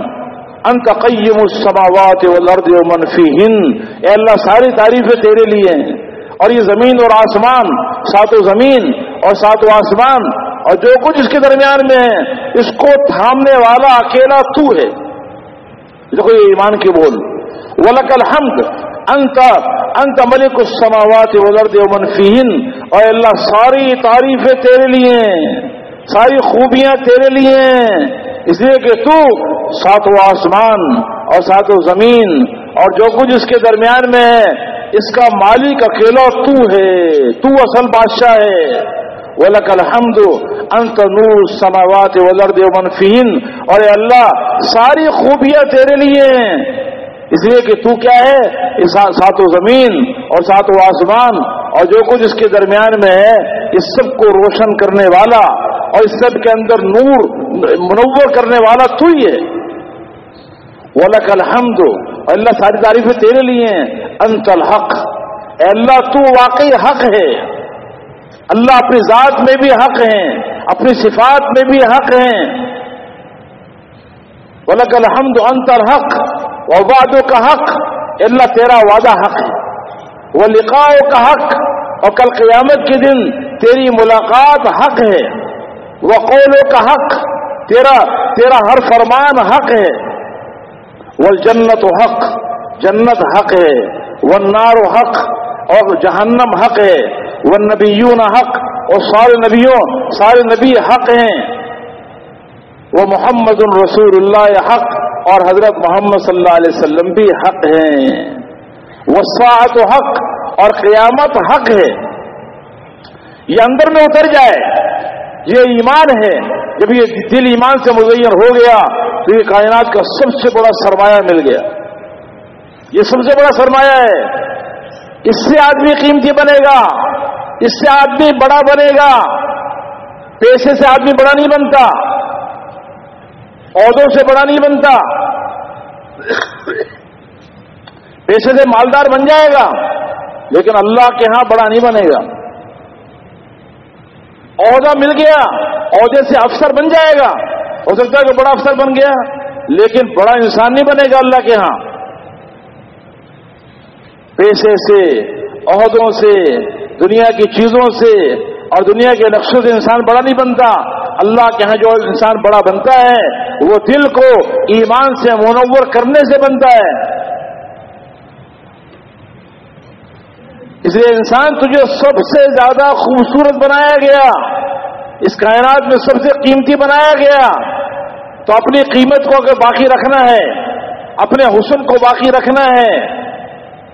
انت قیم السماوات والارض ومن فیہن۔ اے اللہ، ساری تعریفیں تیرے لیے ہیں۔ اور یہ زمین اور آسمان سات و زمین اور سات و آسمان۔ اور جو کچھ اس کے درمیان میں ہے، اس کو تھامنے والا اکیلا تو ہے۔ دیکھو یہ ایمان کی بول۔ ولک الحمد انت انت ملک السماوات والارض ومن فیہن۔ اور اللہ، ساری تعریفیں تیرے لیے ہیں۔ ساری خوبیاں تیرے لیے ہیں۔ اس لیے کہ تو ساتوں آسمان اور ساتوں زمین اور جو کچھ اس کے درمیان میں ہے، اس کا مالک اکیلا تو ہے۔ تو اصل بادشاہ ہے۔ ولک الحمد انت نور سماوات ولرد منفین اور اے اللہ، ساری خوبیاں تیرے لیے ہیں۔ اس لیے کہ تو کیا ہے؟ ساتوں زمین اور ساتوں آسمان اور جو کچھ اس کے درمیان میں ہے، اس سب کو روشن کرنے والا اور اس سب کے اندر نور منور کرنے والا تو ہی ہے۔ ولک الحمد۔ اللہ ساری تعریفیں تیرے لیے ہیں۔ انت الحق۔ اے اللہ، تو واقعی حق ہے۔ اللہ اپنی ذات میں بھی حق ہیں اپنی صفات میں بھی حق ہیں ولک الحمد۔ انت الحق۔ وبادوں کا حق اللہ تیرا وعدہ حق. ہے وہ لکھاؤ کا حق اور کل قیامت کے دن تیری ملاقات حق ہے. وہ قولوں کا حق تیرا تیرا ہر فرمان حق ہے. وہ جنت و حق، جنت حق ہے. وہ نار و حق، اور جہنم حق ہے. وہ نبیون حق، اور سارے نبیوں، سارے نبی حق ہیں. وہ محمد الرسول اللہ حق اور حضرت محمد صلی اللہ علیہ وسلم بھی حق ہیں۔ وہ ساعت و حق اور قیامت حق ہے۔ یہ اندر میں اتر جائے۔ یہ ایمان ہے۔ جب یہ دل ایمان سے مزین ہو گیا تو یہ کائنات کا سب سے بڑا سرمایہ مل گیا۔ یہ سب سے بڑا سرمایہ ہے۔ اس سے آدمی قیمتی بنے گا۔ اس سے آدمی بڑا بنے گا۔ پیسے سے آدمی بڑا نہیں بنتا۔ عہدوں سے بڑا نہیں بنتا۔ پیسے سے مالدار بن جائے گا، لیکن اللہ کے ہاں بڑا نہیں بنے گا۔ عہدہ مل گیا، عہدے سے افسر بن جائے گا۔ ہو سکتا ہے کہ بڑا افسر بن گیا، لیکن بڑا انسان نہیں بنے گا اللہ کے ہاں۔ پیسے سے، عہدوں سے، دنیا کی چیزوں سے اور دنیا کے نقشوں سے انسان بڑا نہیں بنتا۔ اللہ کے ہاں جو انسان بڑا بنتا ہے، وہ دل کو ایمان سے منور کرنے سے بنتا ہے۔ اس لیے انسان تجھے سب سے زیادہ خوبصورت بنایا گیا۔ اس کائنات میں سب سے قیمتی بنایا گیا۔ تو اپنی قیمت کو اگر باقی رکھنا ہے، اپنے حسن کو باقی رکھنا ہے،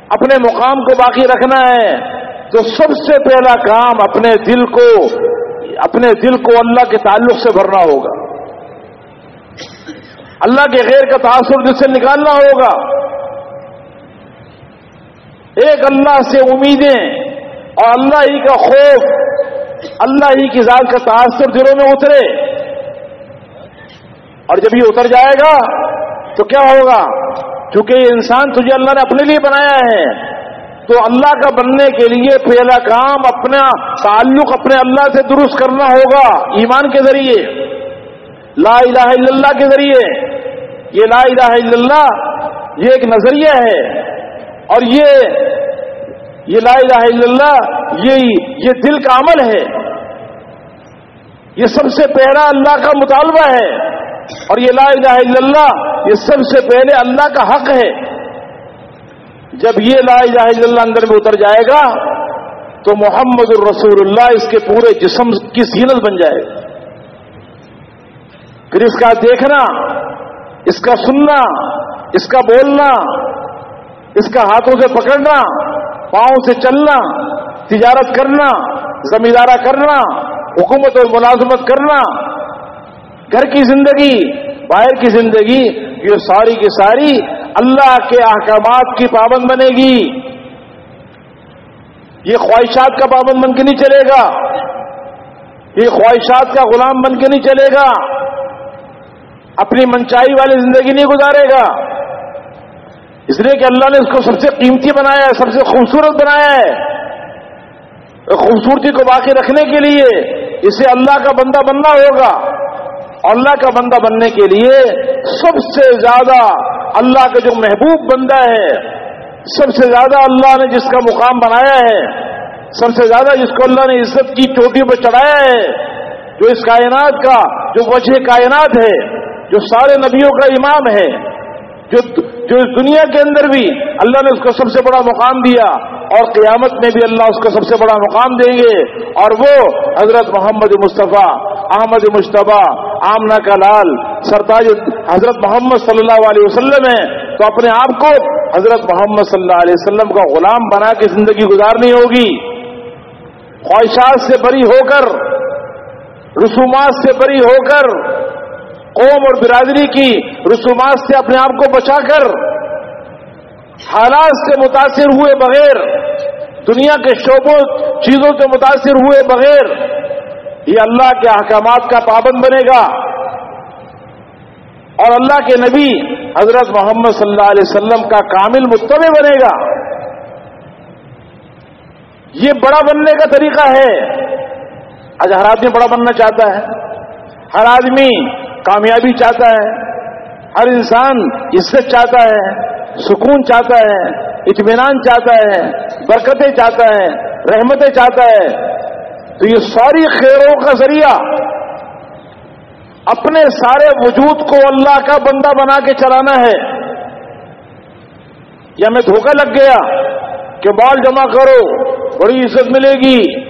اپنے مقام کو باقی رکھنا ہے، تو سب سے پہلا کام اپنے دل کو اپنے دل کو اللہ کے تعلق سے بھرنا ہوگا۔ اللہ کے غیر کا تاثر جس سے نکالنا ہوگا۔ ایک اللہ سے امیدیں اور اللہ ہی کا خوف، اللہ ہی کی ذات کا تاثر دلوں میں اترے۔ اور جب یہ اتر جائے گا تو کیا ہوگا؟ چونکہ یہ انسان تجھے اللہ نے اپنے لیے بنایا ہے۔ تو اللہ کا بننے کے لیے پہلا کام اپنا تعلق اپنے اللہ سے درست کرنا ہوگا ایمان کے ذریعے۔ لا الہ الا اللہ کے ذریعے۔ یہ لا الہ الا اللہ یہ ایک نظریہ ہے۔ اور یہ یہ لا الہ الا اللہ یہ یہ دل کا عمل ہے۔ یہ سب سے پہلا اللہ کا مطالبہ ہے۔ اور یہ لا الہ الا اللہ یہ سب سے پہلے اللہ کا حق ہے۔ جب یہ لا الہ الا اللہ اندر میں اتر جائے گا، تو محمد الرسول اللہ اس کے پورے جسم کی سینت بن جائے گا۔ پھر اس کا دیکھنا، اس کا سننا، اس کا بولنا، اس کا ہاتھوں سے پکڑنا، پاؤں سے چلنا، تجارت کرنا، زمیندارہ کرنا، حکومت اور ملازمت کرنا، گھر کی زندگی، باہر کی زندگی، یہ ساری کی ساری اللہ کے احکامات کی پابند بنے گی۔ یہ خواہشات کا پابند بن کے نہیں چلے گا۔ یہ خواہشات کا غلام بن کے نہیں چلے گا۔ اپنی منچائی والی زندگی نہیں گزارے گا۔ اس لیے کہ اللہ نے اس کو سب سے قیمتی بنایا ہے، سب سے خوبصورت بنایا ہے۔ خوبصورتی کو باقی رکھنے کے لیے اسے اللہ کا بندہ بننا ہوگا۔ اللہ کا بندہ بننے کے لیے سب سے زیادہ اللہ کا جو محبوب بندہ ہے، سب سے زیادہ اللہ نے جس کا مقام بنایا ہے، سب سے زیادہ جس کو اللہ نے عزت کی چوٹی پر چڑھایا ہے، جو اس کائنات کا، جو وجہ کائنات ہے، جو سارے نبیوں کا امام ہے، جو جو اس دنیا کے اندر بھی اللہ نے اس کو سب سے بڑا مقام دیا۔ اور قیامت میں بھی اللہ اس کو سب سے بڑا مقام دیں گے اور وہ حضرت محمد مصطفیٰ، احمد مشتبہ آمنا کا لال، سرتاج حضرت محمد صلی اللہ علیہ وسلم ہے تو اپنے آپ کو حضرت محمد صلی اللہ علیہ وسلم کا غلام بنا کے زندگی گزارنی ہوگی۔ خواہشات سے بری ہو کر، رسومات سے بری ہو کر، قوم اور برادری کی رسومات سے اپنے آپ کو بچا کر حالات سے متاثر ہوئے بغیر، دنیا کے شعبوں چیزوں سے متاثر ہوئے بغیر، یہ اللہ کے احکامات کا پابند بنے گا۔ اور اللہ کے نبی حضرت محمد صلی اللہ علیہ وسلم کا کامل متبع بنے گا۔ یہ بڑا بننے کا طریقہ ہے۔ آج ہر آدمی بڑا بننا چاہتا ہے۔ ہر آدمی کامیابی چاہتا ہے۔ ہر انسان عزت چاہتا ہے۔ سکون چاہتا ہے، اطمینان چاہتا ہے، برکتیں چاہتا ہے، رحمتیں چاہتا ہے۔ تو یہ ساری خیروں کا ذریعہ اپنے سارے وجود کو اللہ کا بندہ بنا کے چلانا ہے۔ یا میں دھوکہ لگ گیا کہ مال جمع کرو، بڑی عزت ملے گی۔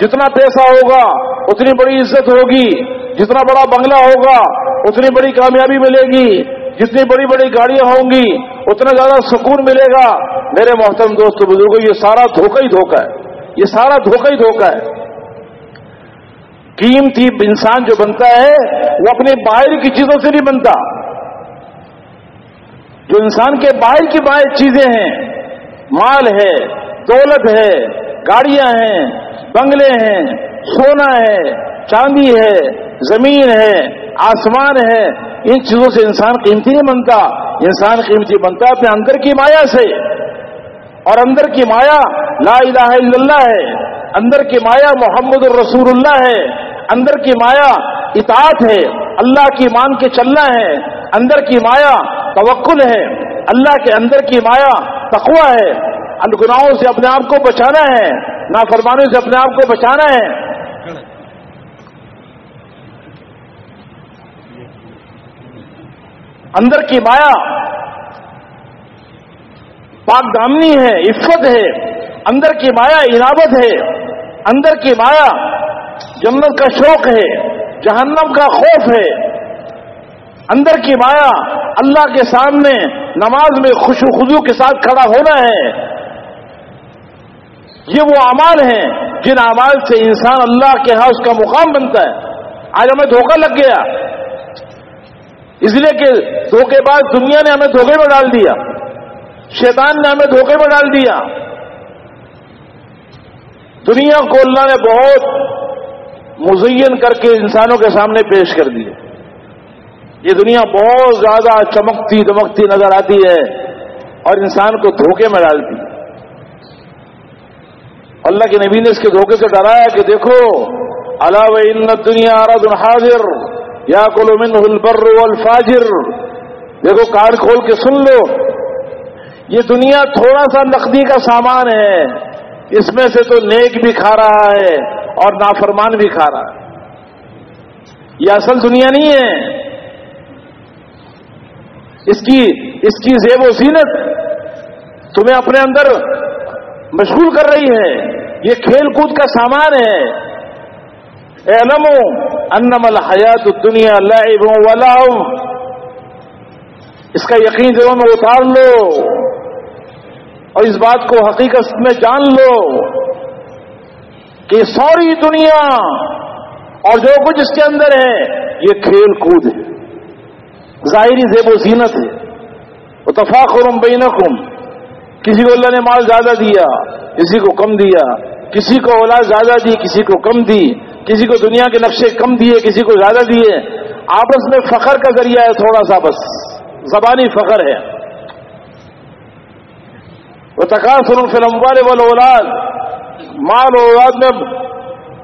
جتنا پیسہ ہوگا، اتنی بڑی عزت ہوگی۔ جتنا بڑا بنگلہ ہوگا، اتنی بڑی کامیابی ملے گی۔ جتنی بڑی بڑی گاڑیاں ہوں گی، اتنا زیادہ سکون ملے گا۔ میرے محترم دوست بزرگوں یہ سارا دھوکہ ہی دھوکہ ہے۔ یہ سارا دھوکہ ہی دھوکہ ہے۔ قیمتی انسان جو بنتا ہے، وہ اپنے باہر کی چیزوں سے نہیں بنتا۔ جو انسان کے باہر کی باہر چیزیں ہیں، مال ہے، دولت ہے، گاڑیاں ہیں، بنگلے ہیں سونا ہے، چاندی ہے، زمین ہے، آسمان ہے، ان چیزوں سے انسان قیمتی نہیں بنتا۔ انسان قیمتی بنتا اپنے اندر کی مایا سے۔ اور اندر کی مایا لا الہ الا اللہ ہے۔ اندر کی مایا محمد الرسول اللہ ہے۔ اندر کی مایا اطاعت ہے۔ اللہ کی مان کے چلنا ہے۔ اندر کی مایا توکل ہے۔ اللہ کے اندر کی مایا تقوی ہے۔ گناہوں سے اپنے آپ کو بچانا ہے۔ نافرمانوں سے اپنے آپ کو بچانا ہے۔ اندر کی مایا پاک دامنی ہے، عفت ہے، اندر کی مایا عنابت ہے، اندر کی مایا جنت کا شوق ہے، جہنم کا خوف ہے۔ اندر کی مایا اللہ کے سامنے نماز میں خوش خزو کے ساتھ کھڑا ہونا ہے۔ یہ وہ اعمال ہیں جن اعمال سے انسان اللہ کے ہاں اس کا مقام بنتا ہے۔ آج ہمیں دھوکہ لگ گیا۔ اس لیے کہ دھوکے بعد دنیا نے ہمیں دھوکے میں ڈال دیا۔ شیطان نے ہمیں دھوکے میں ڈال دیا۔ دنیا کو اللہ نے بہت مزین کر کے انسانوں کے سامنے پیش کر دی۔ یہ دنیا بہت زیادہ چمکتی دمکتی نظر آتی ہے اور انسان کو دھوکے میں ڈالتی۔ اللہ کے نبی نے اس کے دھوکے سے ڈرایا کہ دیکھو اللہ ان دنیا ارد حاضر۔ یا کلو من البر الفاجر دیکھو کار کھول کے سن لو۔ یہ دنیا تھوڑا سا نقدی کا سامان ہے۔ اس میں سے تو نیک بھی کھا رہا ہے اور نافرمان بھی کھا رہا ہے۔ یہ اصل دنیا نہیں ہے۔ اس کی اس کی زیب و زینت تمہیں اپنے اندر مشغول کر رہی ہے۔ یہ کھیل کود کا سامان ہے۔ علم انم الحیات دنیا لعب و اس کا یقین دلوں میں اتار لو اور اس بات کو حقیقت میں جان لو کہ سوری دنیا اور جو کچھ اس کے اندر ہے، یہ کھیل کود ہے۔ ظاہری زیب و زینت ہے۔ وہ تفاقرم بینکم، کسی کو اللہ نے مال زیادہ دیا، کسی کو کم دیا، کسی کو اولاد زیادہ دی، کسی کو کم دی۔ کسی کو دنیا کے نقشے کم دیے، کسی کو زیادہ دیے۔ آپس میں فخر کا ذریعہ ہے تھوڑا سا، بس زبانی فخر ہے۔ وہ تقاصر فلم والے اولاد مال اولاد میں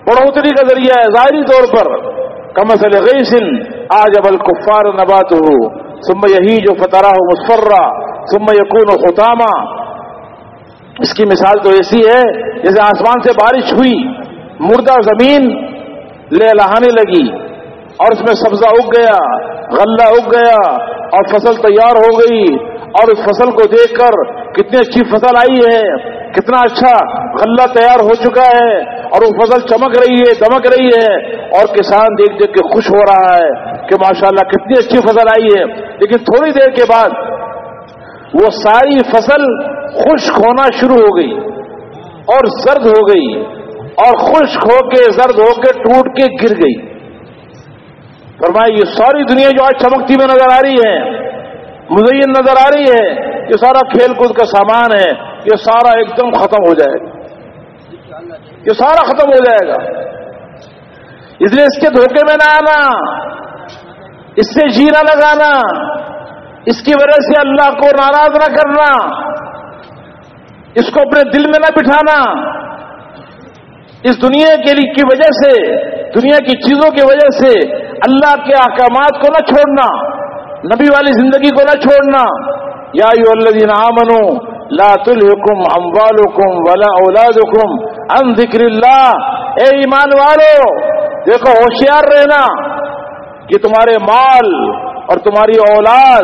بڑھوتری کا ذریعہ ہے۔ ظاہری طور پر کمسل غیسن آج ابل کفار نبات ہو سم یہی جو فتح ہو مسفرہ سم یقون و اس کی مثال تو ایسی ہے جیسے آسمان سے بارش ہوئی۔ مردہ زمین لے لہانے لگی اور اس میں سبزہ اگ گیا، غلہ اگ گیا اور فصل تیار ہو گئی اور اس فصل کو دیکھ کر کتنی اچھی فصل آئی ہے، کتنا اچھا غلہ تیار ہو چکا ہے اور وہ فصل چمک رہی ہے، دمک رہی ہے اور کسان دیکھ دیکھ کے خوش ہو رہا ہے کہ ماشاءاللہ کتنی اچھی فصل آئی ہے۔ لیکن تھوڑی دیر کے بعد وہ ساری فصل خشک ہونا شروع ہو گئی اور زرد ہو گئی۔ اور خشک ہو کے زرد ہو کے ٹوٹ کے گر گئی۔ فرمایا، یہ ساری دنیا جو آج چمکتی میں نظر آ رہی ہے، مزین نظر آ رہی ہے، یہ سارا کھیل کود کا سامان ہے، یہ سارا ایک دم ختم ہو جائے گا۔ یہ سارا ختم ہو جائے گا۔ اس لیے اس کے دھوکے میں نہ آنا، اس سے جینا لگانا، اس کی وجہ سے اللہ کو ناراض نہ کرنا، اس کو اپنے دل میں نہ بٹھانا۔ اس دنیا کے لیے کی وجہ سے، دنیا کی چیزوں کی وجہ سے اللہ کے احکامات کو نہ چھوڑنا، نبی والی زندگی کو نہ چھوڑنا۔ یا یو اللہ آمنو لا تلحکم اموالکم ولا اولادکم ان ذکر اللہ۔ اے ایمان والو، دیکھو، ہوشیار رہنا کہ تمہارے مال اور تمہاری اولاد،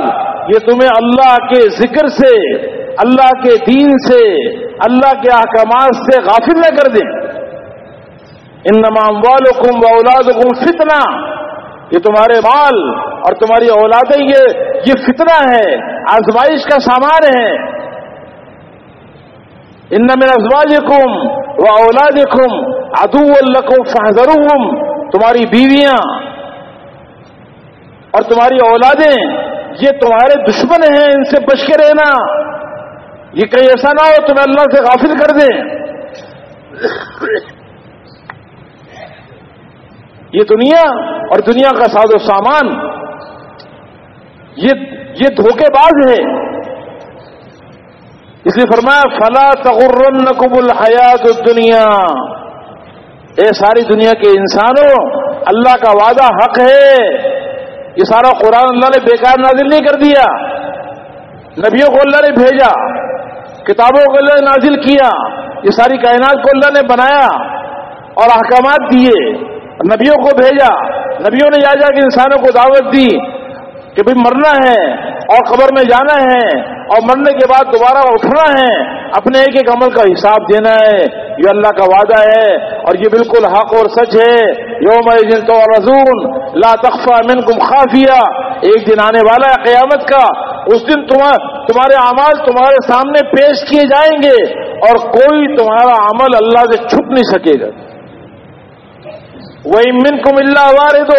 یہ تمہیں اللہ کے ذکر سے، اللہ کے دین سے، اللہ کے احکامات سے غافل نہ کر دیں۔ ان نمام والم و اولاد فتنہ۔ یہ تمہارے مال اور تمہاری اولادیں یہ یہ فتنہ ہے، آزمائش کا سامان ہے۔ ان میں ازواج کم و اولاد کم ادو القم تمہاری بیویاں اور تمہاری اولادیں، یہ تمہارے دشمن ہیں، ان سے بچ کے رہنا۔ یہ کہیں ایسا نہ ہو، تمہیں اللہ سے غافل کر دیں۔ یہ دنیا اور دنیا کا ساز و سامان، یہ دھوکے باز ہے اس لیے فرمایا، فلا تغرن نقب الحیات دنیا اے ساری دنیا کے انسانوں، اللہ کا وعدہ حق ہے۔ یہ سارا قرآن اللہ نے بیکار نازل نہیں کر دیا۔ نبیوں کو اللہ نے بھیجا، کتابوں کو اللہ نے نازل کیا۔ یہ ساری کائنات کو اللہ نے بنایا اور احکامات دیے۔ نبیوں کو بھیجا۔ نبیوں نے جا جا کے انسانوں کو دعوت دی کہ بھائی مرنا ہے اور خبر میں جانا ہے اور مرنے کے بعد دوبارہ اٹھنا ہے۔ اپنے ایک ایک عمل کا حساب دینا ہے۔ یہ اللہ کا وعدہ ہے اور یہ بالکل حق اور سچ ہے۔ یوم تو رضون لا تخفا من کم خافیہ۔ ایک دن آنے والا ہے قیامت کا۔ اس دن تمہارے اعمال تمہارے سامنے پیش کیے جائیں گے اور کوئی تمہارا عمل اللہ سے چھپ نہیں سکے گا۔ وہ من کم اللہ وارے تو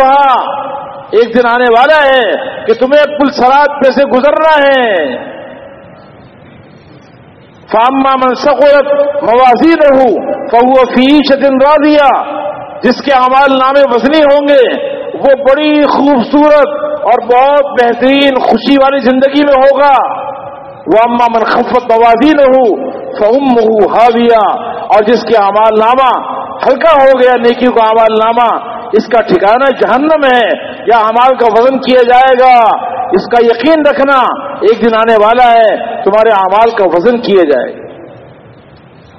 ایک دن آنے والا ہے کہ تمہیں پل سرات پہ سے گزرنا ہے۔ فاما من سقورت موازی رہو فہو فیش دن رازیا جس کے امال نامے وزنی ہوں گے، وہ بڑی خوبصورت اور بہت بہترین، خوشی والی زندگی میں ہوگا۔ وہ اما من خفت موازی رہو فہم ہاویہ اور جس کے امال نامہ ہلکا ہو گیا نیکی کو امال نامہ، اس کا ٹھکانہ جہنم ہے، یا امال کا وزن کیا جائے گا؟ اس کا یقین رکھنا ایک دن آنے والا ہے، تمہارے اعمال کا وزن کیا جائے گا۔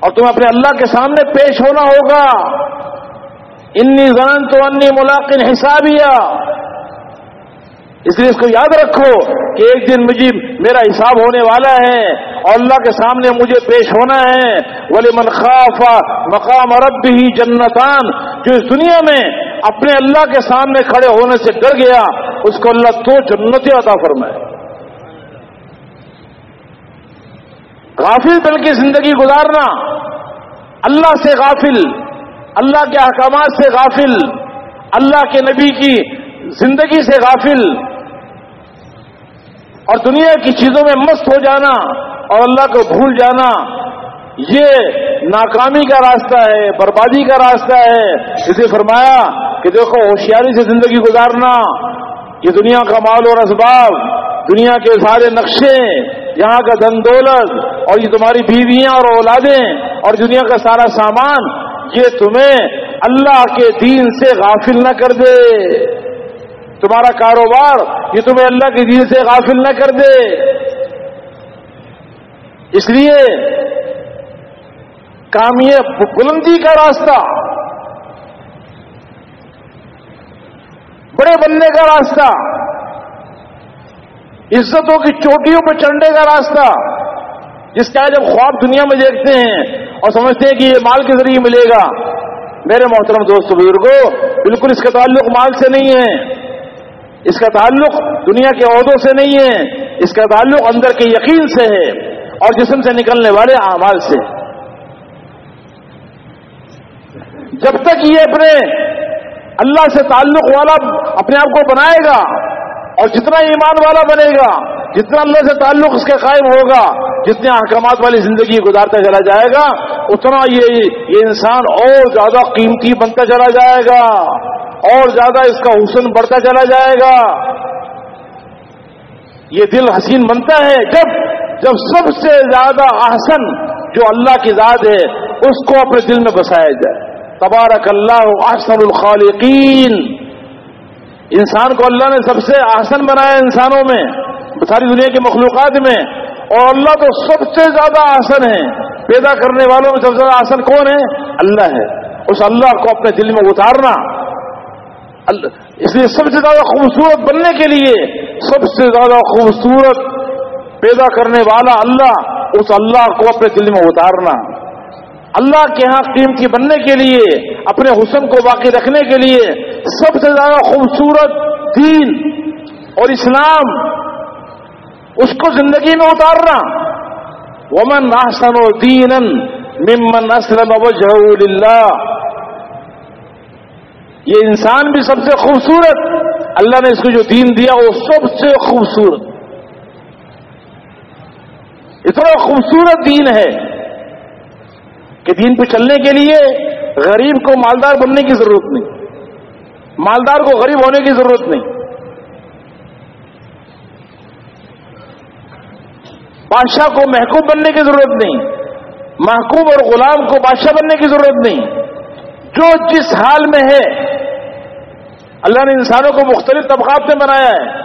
اور تمہیں اپنے اللہ کے سامنے پیش ہونا ہوگا۔ انی زن تو انی ملاقن حسابیہ اس لیے اس کو یاد رکھو کہ ایک دن مجھے میرا حساب ہونے والا ہے۔ اور اللہ کے سامنے مجھے پیش ہونا ہے۔ ولی من خاف مقام رب ہی جنتان جو اس دنیا میں اپنے اللہ کے سامنے کھڑے ہونے سے ڈر گیا، اس کو اللہ تو جنت عطا فرمائے۔ غافل دل کی زندگی گزارنا، اللہ سے غافل، اللہ کے احکامات سے غافل، اللہ کے نبی کی زندگی سے غافل۔ اور دنیا کی چیزوں میں مست ہو جانا۔ اور اللہ کو بھول جانا، یہ ناکامی کا راستہ ہے، بربادی کا راستہ ہے۔ اسے فرمایا کہ دیکھو، ہوشیاری سے زندگی گزارنا، یہ دنیا کا مال اور اسباب، دنیا کے سارے نقشے، یہاں کا دن دولت، اور یہ تمہاری بیویاں اور اولادیں، اور دنیا کا سارا سامان، یہ تمہیں اللہ کے دین سے غافل نہ کر دے۔ تمہارا کاروبار، یہ تمہیں اللہ کی دین سے غافل نہ کر دے۔ اس لیے کامیاب بلندی کا راستہ، بڑے بننے کا راستہ، عزتوں کی چوٹیوں پہ چڑھنے کا راستہ، جس کا جب خواب دنیا میں دیکھتے ہیں اور سمجھتے ہیں کہ یہ مال کے ذریعے ملے گا۔ میرے محترم دوست بزرگوں بالکل اس کا تعلق مال سے نہیں ہے۔ اس کا تعلق دنیا کے عہدوں سے نہیں ہے۔ اس کا تعلق اندر کے یقین سے ہے۔ اور جسم سے نکلنے والے اعمال سے۔ جب تک یہ اپنے اللہ سے تعلق والا اپنے آپ کو بنائے گا اور جتنا ایمان والا بنے گا، جتنا اللہ سے تعلق اس کے قائم ہوگا، جتنے احکامات والی زندگی گزارتا چلا جائے گا، اتنا یہ یہ انسان اور زیادہ قیمتی بنتا چلا جائے گا، اور زیادہ اس کا حسن بڑھتا چلا جائے گا۔ یہ دل حسین بنتا ہے۔ جب جب سب سے زیادہ احسن جو اللہ کی ذات ہے، اس کو اپنے دل میں بسایا جائے۔ تبارک اللہ احسن الخالقین۔ انسان کو اللہ نے سب سے آسن بنایا انسانوں میں، ساری دنیا کی مخلوقات میں۔ اور اللہ تو سب سے زیادہ آسن ہے۔ پیدا کرنے والوں میں سب سے زیادہ آسن کون ہے؟ اللہ ہے۔ اس اللہ کو اپنے دل میں اتارنا۔ اس لیے سب سے زیادہ خوبصورت بننے کے لیے، سب سے زیادہ خوبصورت پیدا کرنے والا اللہ اس اللہ کو اپنے دل میں اتارنا۔ اللہ کے ہاں قیمتی بننے کے لیے، اپنے حسن کو باقی رکھنے کے لیے سب سے زیادہ خوبصورت دین اور اسلام اس کو زندگی میں اتارنا۔ ومن احسن و دین ممن اسلم وجہ اللہ یہ انسان بھی سب سے خوبصورت۔ اللہ نے اس کو جو دین دیا، وہ سب سے خوبصورت۔ اتنا خوبصورت دین ہے کہ دین پہ چلنے کے لیے غریب کو مالدار بننے کی ضرورت نہیں، مالدار کو غریب ہونے کی ضرورت نہیں۔ بادشاہ کو محکوب بننے کی ضرورت نہیں محکوب اور غلام کو بادشاہ بننے کی ضرورت نہیں۔ جو جس حال میں ہے، اللہ نے انسانوں کو مختلف طبقات میں بنایا ہے۔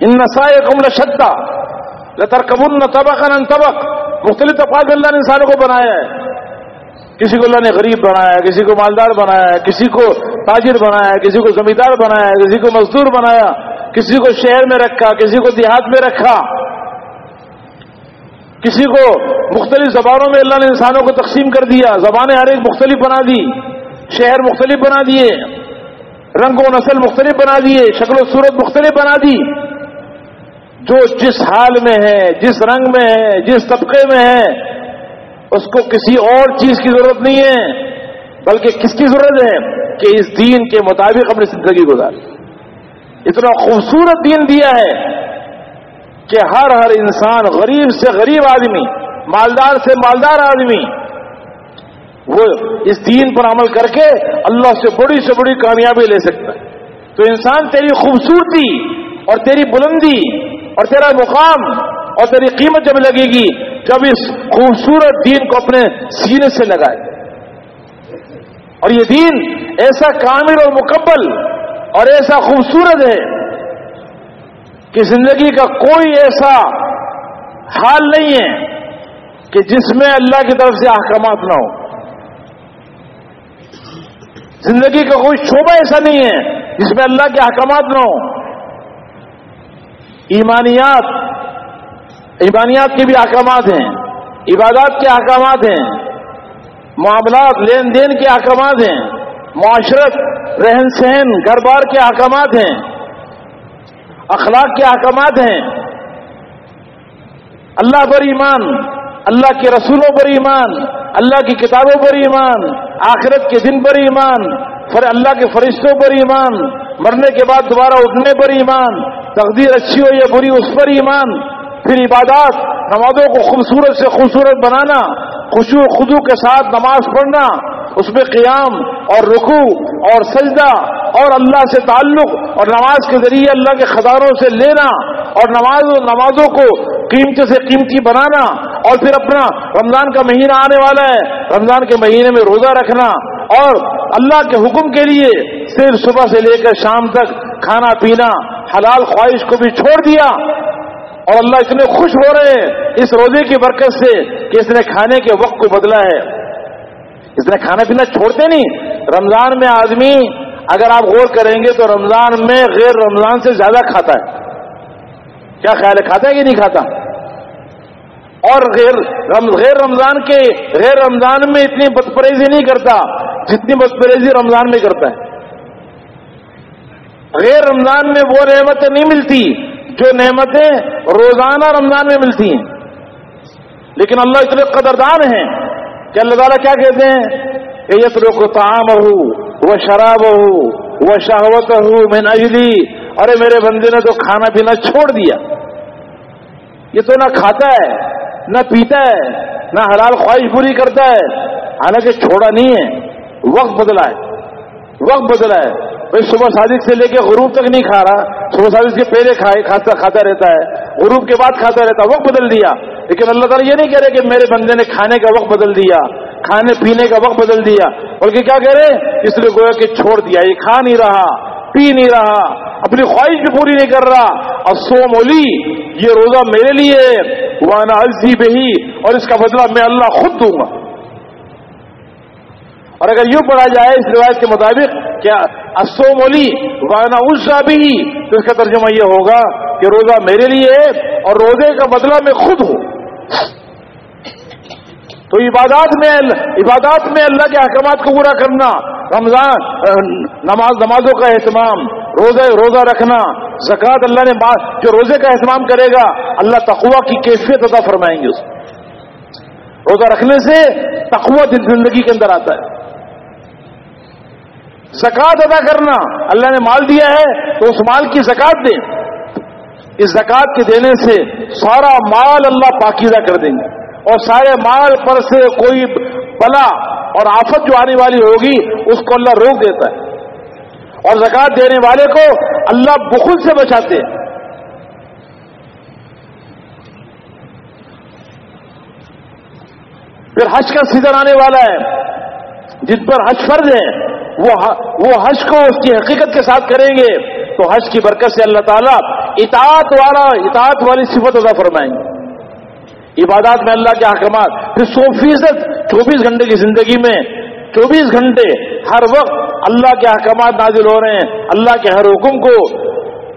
ان نسائے کم لشدہ۔ لتر کبن نہ طبق. ان طبق مختلف طبقات میں اللہ نے انسانوں کو بنایا ہے. کسی کو اللہ نے غریب بنایا ہے، کسی کو مالدار بنایا ہے، کسی کو تاجر بنایا ہے، کسی کو زمیندار بنایا ہے، کسی کو مزدور بنایا، کسی کو شہر میں رکھا، کسی کو دیہات میں رکھا. کسی کو مختلف زبانوں میں اللہ نے انسانوں کو تقسیم کر دیا، زبانیں ہر ایک مختلف بنا دی، شہر مختلف بنا دیے، رنگ و نسل مختلف بنا دیے، شکل و صورت مختلف بنا دی. جو جس حال میں ہے، جس رنگ میں ہے، جس طبقے میں ہے، اس کو کسی اور چیز کی ضرورت نہیں ہے، بلکہ کس کی ضرورت ہے؟ کہ اس دین کے مطابق اپنی زندگی گزار۔ اتنا خوبصورت دین دیا ہے کہ ہر ہر انسان غریب سے غریب آدمی، مالدار سے مالدار آدمی، وہ اس دین پر عمل کر کے اللہ سے بڑی سے بڑی کامیابی لے سکتا ہے۔ تو انسان تیری خوبصورتی اور تیری بلندی اور تیرا مقام اور تیری قیمت جب لگے گی، جب اس خوبصورت دین کو اپنے سینے سے لگائے۔ اور یہ دین ایسا کامل اور مکمل اور ایسا خوبصورت ہے کہ زندگی کا کوئی ایسا حال نہیں ہے کہ جس میں اللہ کی طرف سے احکامات نہ ہو زندگی کا کوئی شعبہ ایسا نہیں ہے جس میں اللہ کے احکامات نہ ہو ایمانیات ایمانیات کے بھی احکامات ہیں، عبادات کے احکامات ہیں، معاملات، لین دین کے احکامات ہیں، معاشرت، رہن سہن، گھر بار کے احکامات ہیں، اخلاق کے احکامات ہیں۔ اللہ پر ایمان، اللہ کے رسولوں پر ایمان، اللہ کی کتابوں پر ایمان، آخرت کے دن پر ایمان پھر اللہ کے فرشتوں پر ایمان، مرنے کے بعد دوبارہ اٹھنے پر ایمان تقدیر اچھی ہو یا بری اس پر ایمان۔ پھر عبادات، نمازوں کو خوبصورت سے خوبصورت بنانا خوشو خدو کے ساتھ نماز پڑھنا، اس میں قیام اور رکو اور سجدہ اور اللہ سے تعلق اور نماز کے ذریعے اللہ کے خزانوں سے لینا اور نماز نمازوں کو قیمتی سے قیمتی بنانا اور پھر اپنا رمضان کا مہینہ آنے والا ہے، رمضان کے مہینے میں روزہ رکھنا اور اللہ کے حکم کے لیے صرف صبح سے لے کر شام تک کھانا پینا حلال خواہش کو بھی چھوڑ دیا اور اللہ اتنے خوش ہو رہے ہیں اس روزے کی برکت سے کہ اس نے کھانے کے وقت کو بدلا ہے۔ اس نے کھانا پینا چھوڑتے نہیں۔ رمضان میں آدمی اگر آپ غور کریں گے تو رمضان میں غیر رمضان سے زیادہ کھاتا ہے۔ کیا خیال ہے، کھاتا ہے کہ نہیں کھاتا؟ اور غیر غیر رمضان کے، غیر رمضان میں اتنی بدپریزی نہیں کرتا جتنی بدپریزی رمضان میں کرتا ہے۔ غیر رمضان میں وہ نعمتیں نہیں ملتی جو نعمتیں روزانہ رمضان میں ملتی ہیں۔ لیکن اللہ اتنے قدردان ہیں کہ اللہ تعالیٰ کیا کہتے ہیں؟ کہ یہ تو تعام ہو وہ شراب ہو وہ شہوت ہو میں نجلی ارے میرے بندے نے تو کھانا پینا چھوڑ دیا۔ یہ تو نہ کھاتا ہے، نہ پیتا ہے، نہ حلال خواہش پوری کرتا ہے۔ حالانکہ چھوڑا نہیں ہے، وقت بدلا ہے۔ وقت بدلا ہے۔ بھائی صبح صادق سے لے کے غروب تک نہیں کھا رہا، صبح صادق کے پہلے کھائے، کھاتا کھاتا رہتا ہے۔ غروب کے بعد کھاتا رہتا ہے وقت بدل دیا۔ لیکن اللہ تعالیٰ یہ نہیں کہہ رہے کہ میرے بندے نے کھانے کا وقت بدل دیا، کھانے پینے کا وقت بدل دیا۔ بلکہ کیا کہہ رہے اس لیے گویا کہ چھوڑ دیا، یہ کھا نہیں رہا، پی نہیں رہا، اپنی خواہش بھی پوری نہیں کر رہا۔ اور سو مولی، یہ روزہ میرے لیے وہ الزی بہی اور اس کا بدلہ میں اللہ خود دوں گا۔ اور اگر یوں پڑھا جائے اس روایت کے مطابق کیا اسو مولی وانا اسا بھی تو اس کا ترجمہ یہ ہوگا کہ روزہ میرے لیے اور روزے کا بدلہ میں خود ہوں۔ تو عبادات میں عبادات میں اللہ کے احکامات کو پورا کرنا، رمضان نماز، نمازوں کا اہتمام روزہ روزہ رکھنا، زکوٰۃ اللہ نے جو روزے کا اہتمام کرے گا، اللہ تقوا کی کیفیت ادا فرمائیں گے اس روزہ رکھنے سے تقوا زندگی کے اندر آتا ہے۔ زکات ادا کرنا اللہ نے مال دیا ہے تو اس مال کی زکات دیں۔ اس زکات کے دینے سے سارا مال اللہ پاکیزہ کر دیں گے۔ اور سارے مال پر سے کوئی بلا اور آفت جو آنے والی ہوگی، اس کو اللہ روک دیتا ہے۔ اور زکات دینے والے کو اللہ بخل سے بچاتے ہیں۔ پھر حج کا سیزن آنے والا ہے جن پر حج فرض ہے۔ وہ حج کو اس کی حقیقت کے ساتھ کریں گے، تو حج کی برکت سے اللہ تعالیٰ اطاعت والا اطاعت والی صفت ادا فرمائیں گے۔ عبادات میں اللہ کے احکامات، پھر سو فیصد چوبیس گھنٹے کی زندگی میں، چوبیس گھنٹے ہر وقت اللہ کے احکامات نازل ہو رہے ہیں۔ اللہ کے ہر حکم کو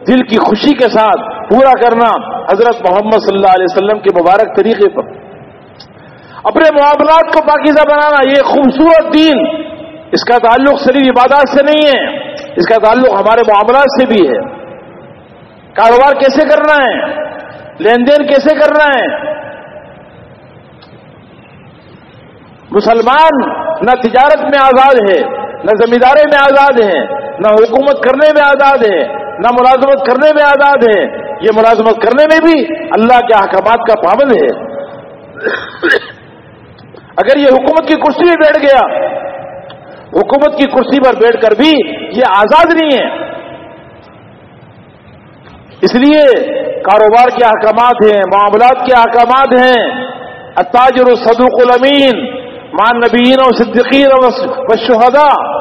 دل کی خوشی کے ساتھ پورا کرنا حضرت محمد صلی اللہ علیہ وسلم کے مبارک طریقے پر۔ اپنے معاملات کو پاکیزہ بنانا، یہ خوبصورت دین اس کا تعلق صرف عبادات سے نہیں ہے، اس کا تعلق ہمارے معاملات سے بھی ہے۔ کاروبار کیسے کرنا ہے؟ لین دین کیسے کرنا ہے؟ مسلمان نہ تجارت میں آزاد ہے، نہ زمیندارے میں آزاد ہے، نہ حکومت کرنے میں آزاد ہے، نہ ملازمت کرنے میں آزاد ہے۔ یہ ملازمت کرنے میں بھی اللہ کے احکامات کا پابند ہے۔ اگر یہ حکومت کی کرسی میں بیٹھ گیا حکومت کی کرسی پر بیٹھ کر بھی یہ آزاد نہیں ہے۔ اس لیے کاروبار کے احکامات ہیں، معاملات کے احکامات ہیں۔ التاجر الصدوق الامین مان نبین و صدقین و شہدا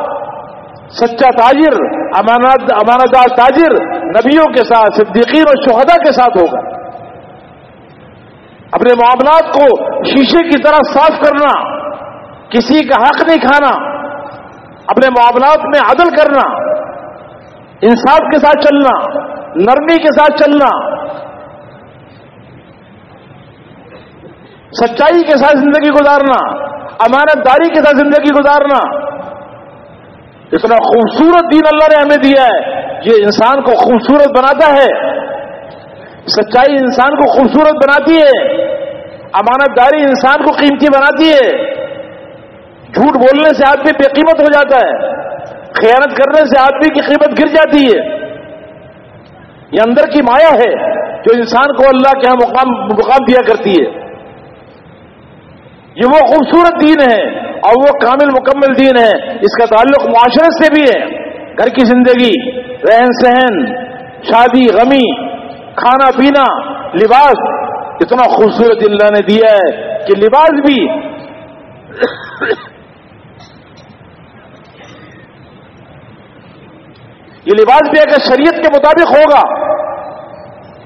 سچا تاجر، امانت امانت دار تاجر نبیوں کے ساتھ، صدیقین اور شہدا کے ساتھ ہوگا۔ اپنے معاملات کو شیشے کی طرح صاف کرنا، کسی کا حق نہیں کھانا۔ اپنے معاملات میں عدل کرنا، انصاف کے ساتھ چلنا، نرمی کے ساتھ چلنا، سچائی کے ساتھ زندگی گزارنا، امانت داری کے ساتھ زندگی گزارنا، اتنا خوبصورت دین اللہ نے ہمیں دیا ہے، یہ انسان کو خوبصورت بناتا ہے، سچائی انسان کو خوبصورت بناتی ہے، امانت داری انسان کو قیمتی بناتی ہے۔ جھوٹ بولنے سے آدمی بے قیمت ہو جاتا ہے۔ خیانت کرنے سے آدمی کی قیمت گر جاتی ہے۔ یہ اندر کی مایا ہے جو انسان کو اللہ کے یہاں مقام مقام دیا کرتی ہے۔ یہ وہ خوبصورت دین ہے اور وہ کامل مکمل دین ہے۔ اس کا تعلق معاشرت سے بھی ہے۔ گھر کی زندگی، رہن سہن، شادی، غمی، کھانا پینا، لباس۔ اتنا خوبصورت اللہ نے دیا ہے کہ لباس بھی یہ لباس بھی اگر شریعت کے مطابق ہوگا،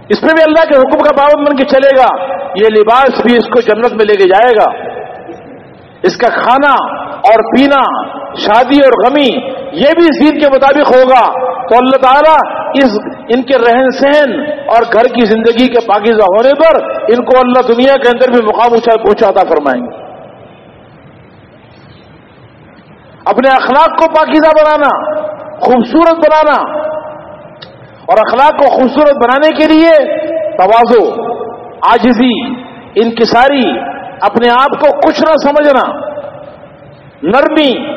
اس میں بھی اللہ کے حکم کا پابند بن کے چلے گا، یہ لباس بھی اس کو جنت میں لے کے جائے گا۔ اس کا کھانا اور پینا، شادی اور غمی، یہ بھی دین کے مطابق ہوگا۔ تو اللہ تعالیٰ اس، ان کے رہن سہن اور گھر کی زندگی کے پاکیزہ ہونے پر ان کو اللہ دنیا کے اندر بھی مقام پہنچاتا فرمائیں گے۔ اپنے اخلاق کو پاکیزہ بنانا خوبصورت بنانا اور اخلاق کو خوبصورت بنانے کے لیے توازو آجزی انکساری، اپنے آپ کو کچھ نہ سمجھنا، نرمی،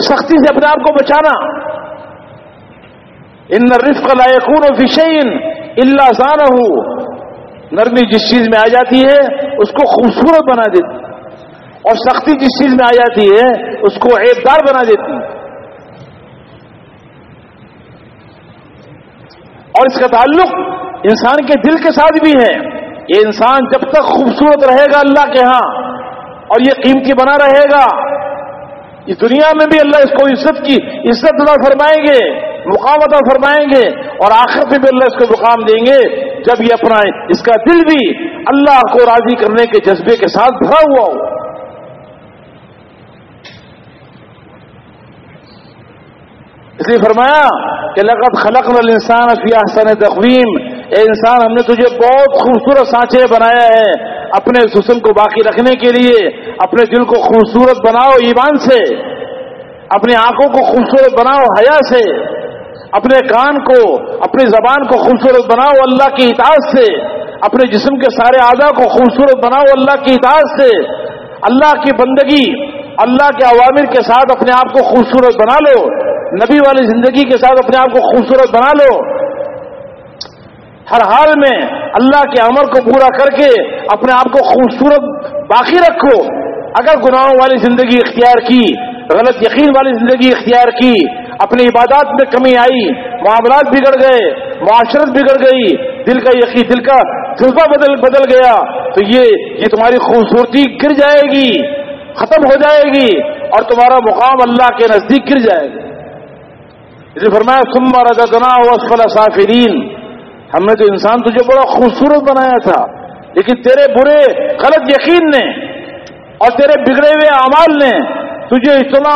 سختی سے اپنے آپ کو بچانا۔ ان رفق لائقون و فشین اللہ زان نرمی جس چیز میں آ جاتی ہے، اس کو خوبصورت بنا دیتی۔ اور سختی جس چیز میں آ جاتی ہے، اس کو دار بنا دیتی۔ اور اس کا تعلق انسان کے دل کے ساتھ بھی ہے۔ یہ انسان جب تک خوبصورت رہے گا اللہ کے ہاں اور یہ قیمتی بنا رہے گا، اس دنیا میں بھی اللہ اس کو عزت کی عزت ادا فرمائیں گے، مقام ادا فرمائیں گے اور آخر میں بھی اللہ اس کو مقام دیں گے۔ جب یہ اپنا اس کا دل بھی اللہ کو راضی کرنے کے جذبے کے ساتھ بھرا ہوا ہو اس لیے فرمایا کہ لقت خلق نل انسان فی احسن تقویم۔ اے انسان، ہم نے تجھے بہت خوبصورت سانچے بنایا ہے اپنے حسن کو باقی رکھنے کے لیے۔ اپنے دل کو خوبصورت بناؤ ایمان سے۔ اپنی آنکھوں کو خوبصورت بناؤ حیا سے۔ اپنے کان کو، اپنی زبان کو خوبصورت بناؤ اللہ کی اطاعت سے۔ اپنے جسم کے سارے اعضاء کو خوبصورت بناؤ اللہ کی اطاعت سے۔ اللہ کی بندگی، اللہ کے عوامر کے ساتھ اپنے آپ کو خوبصورت بنا لو۔ نبی والی زندگی کے ساتھ اپنے آپ کو خوبصورت بنا لو۔ ہر حال میں اللہ کے عمر کو پورا کر کے اپنے آپ کو خوبصورت باقی رکھو۔ اگر گناہوں والی زندگی اختیار کی، غلط یقین والی زندگی اختیار کی، اپنی عبادات میں کمی آئی، معاملات بگڑ گئے، معاشرت بگڑ گئی، دل کا یقین، دل کا جذبہ بدل بدل گیا، تو یہ یہ تمہاری خوبصورتی گر جائے گی، ختم ہو جائے گی اور تمہارا مقام اللہ کے نزدیک گر جائے گا۔ اسے فرمایا سما رجنا وسفل صافرین ہم نے تو انسان تجھے بڑا خوبصورت بنایا تھا، لیکن تیرے برے غلط یقین نے اور تیرے بگڑے ہوئے اعمال نے تجھے اتنا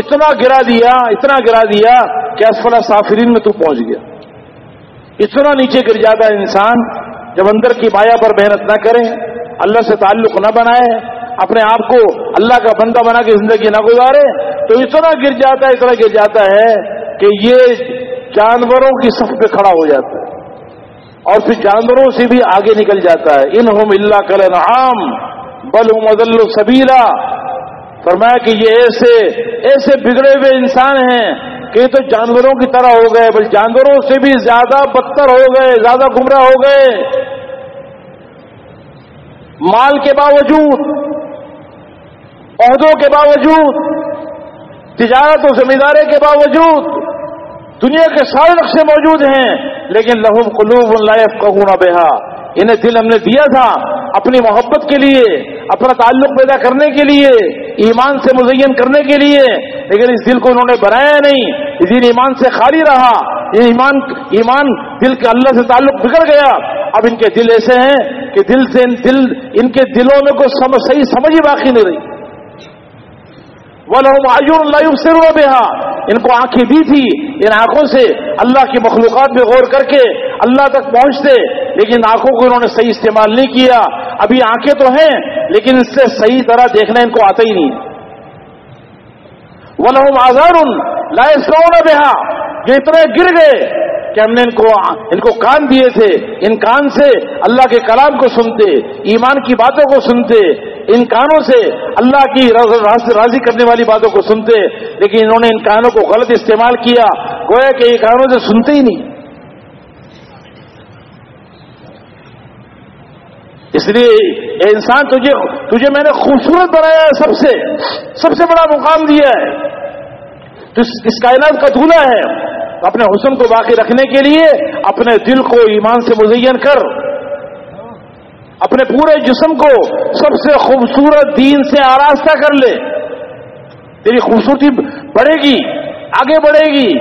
اتنا گرا دیا، اتنا گرا دیا کہ اسفلا سافرین میں تو پہنچ گیا۔ اتنا نیچے گر جاتا ہے انسان جب اندر کی مایا پر محنت نہ کرے، اللہ سے تعلق نہ بنائے، اپنے آپ کو اللہ کا بندہ بنا کے زندگی نہ گزارے، تو اتنا گر جاتا ہے، اتنا گر جاتا ہے کہ یہ جانوروں کی صف پہ کھڑا ہو جاتا ہے اور پھر جانوروں سے بھی آگے نکل جاتا ہے۔ ان ہوں اللہ کل نعام بل مدل سبیلا۔ فرمایا کہ یہ ایسے ایسے بگڑے ہوئے انسان ہیں کہ یہ تو جانوروں کی طرح ہو گئے، بل جانوروں سے بھی زیادہ بدتر ہو گئے، زیادہ گمراہ ہو گئے۔ مال کے باوجود، عہدوں کے باوجود، تجارت و ذمہ کے باوجود دنیا کے سارے نقشے موجود ہیں، لیکن لہم قلوب لائف کہوں نہ بےحا انہیں دل ہم نے دیا تھا اپنی محبت کے لیے، اپنا تعلق پیدا کرنے کے لیے، ایمان سے مزین کرنے کے لیے، لیکن اس دل کو انہوں نے بنایا نہیں۔ اس دن ایمان سے خالی رہا۔ یہ ایمان ایمان دل کے اللہ سے تعلق بگڑ گیا۔ اب ان کے دل ایسے ہیں کہ دل سے دل، ان کے دلوں میں کوئی صحیح سمجھ ہی باقی نہیں رہی۔ وہ ان کو آنکھیں دی تھی، ان آنکھوں سے اللہ کی مخلوقات میں غور کر کے اللہ تک پہنچتے، لیکن آنکھوں کو انہوں نے صحیح استعمال نہیں کیا۔ ابھی آنکھیں تو ہیں، لیکن اس سے صحیح طرح دیکھنا ان کو آتا ہی نہیں۔ وہ لہم آزار لائے سو بہا یہ اتنے گر گئے کہ ہم نے ان کو ان کو کان دیے تھے۔ ان کان سے اللہ کے کلام کو سنتے، ایمان کی باتوں کو سنتے۔ ان کانوں سے اللہ کی راضی کرنے والی باتوں کو سنتے۔ لیکن انہوں نے ان کانوں کو غلط استعمال کیا۔ گویا کہ یہ کانوں سے سنتے ہی نہیں۔ اس لیے انسان تجھے تجھے میں نے خوبصورت بنایا ہے سب سے۔ سب سے بڑا مقام دیا ہے۔ تو اس کائنات کا دھولا ہے۔ اپنے حسن کو باقی رکھنے کے لیے اپنے دل کو ایمان سے مزین کر اپنے پورے جسم کو سب سے خوبصورت دین سے آراستہ کر لے۔ تیری خوبصورتی بڑھے گی، آگے بڑھے گی۔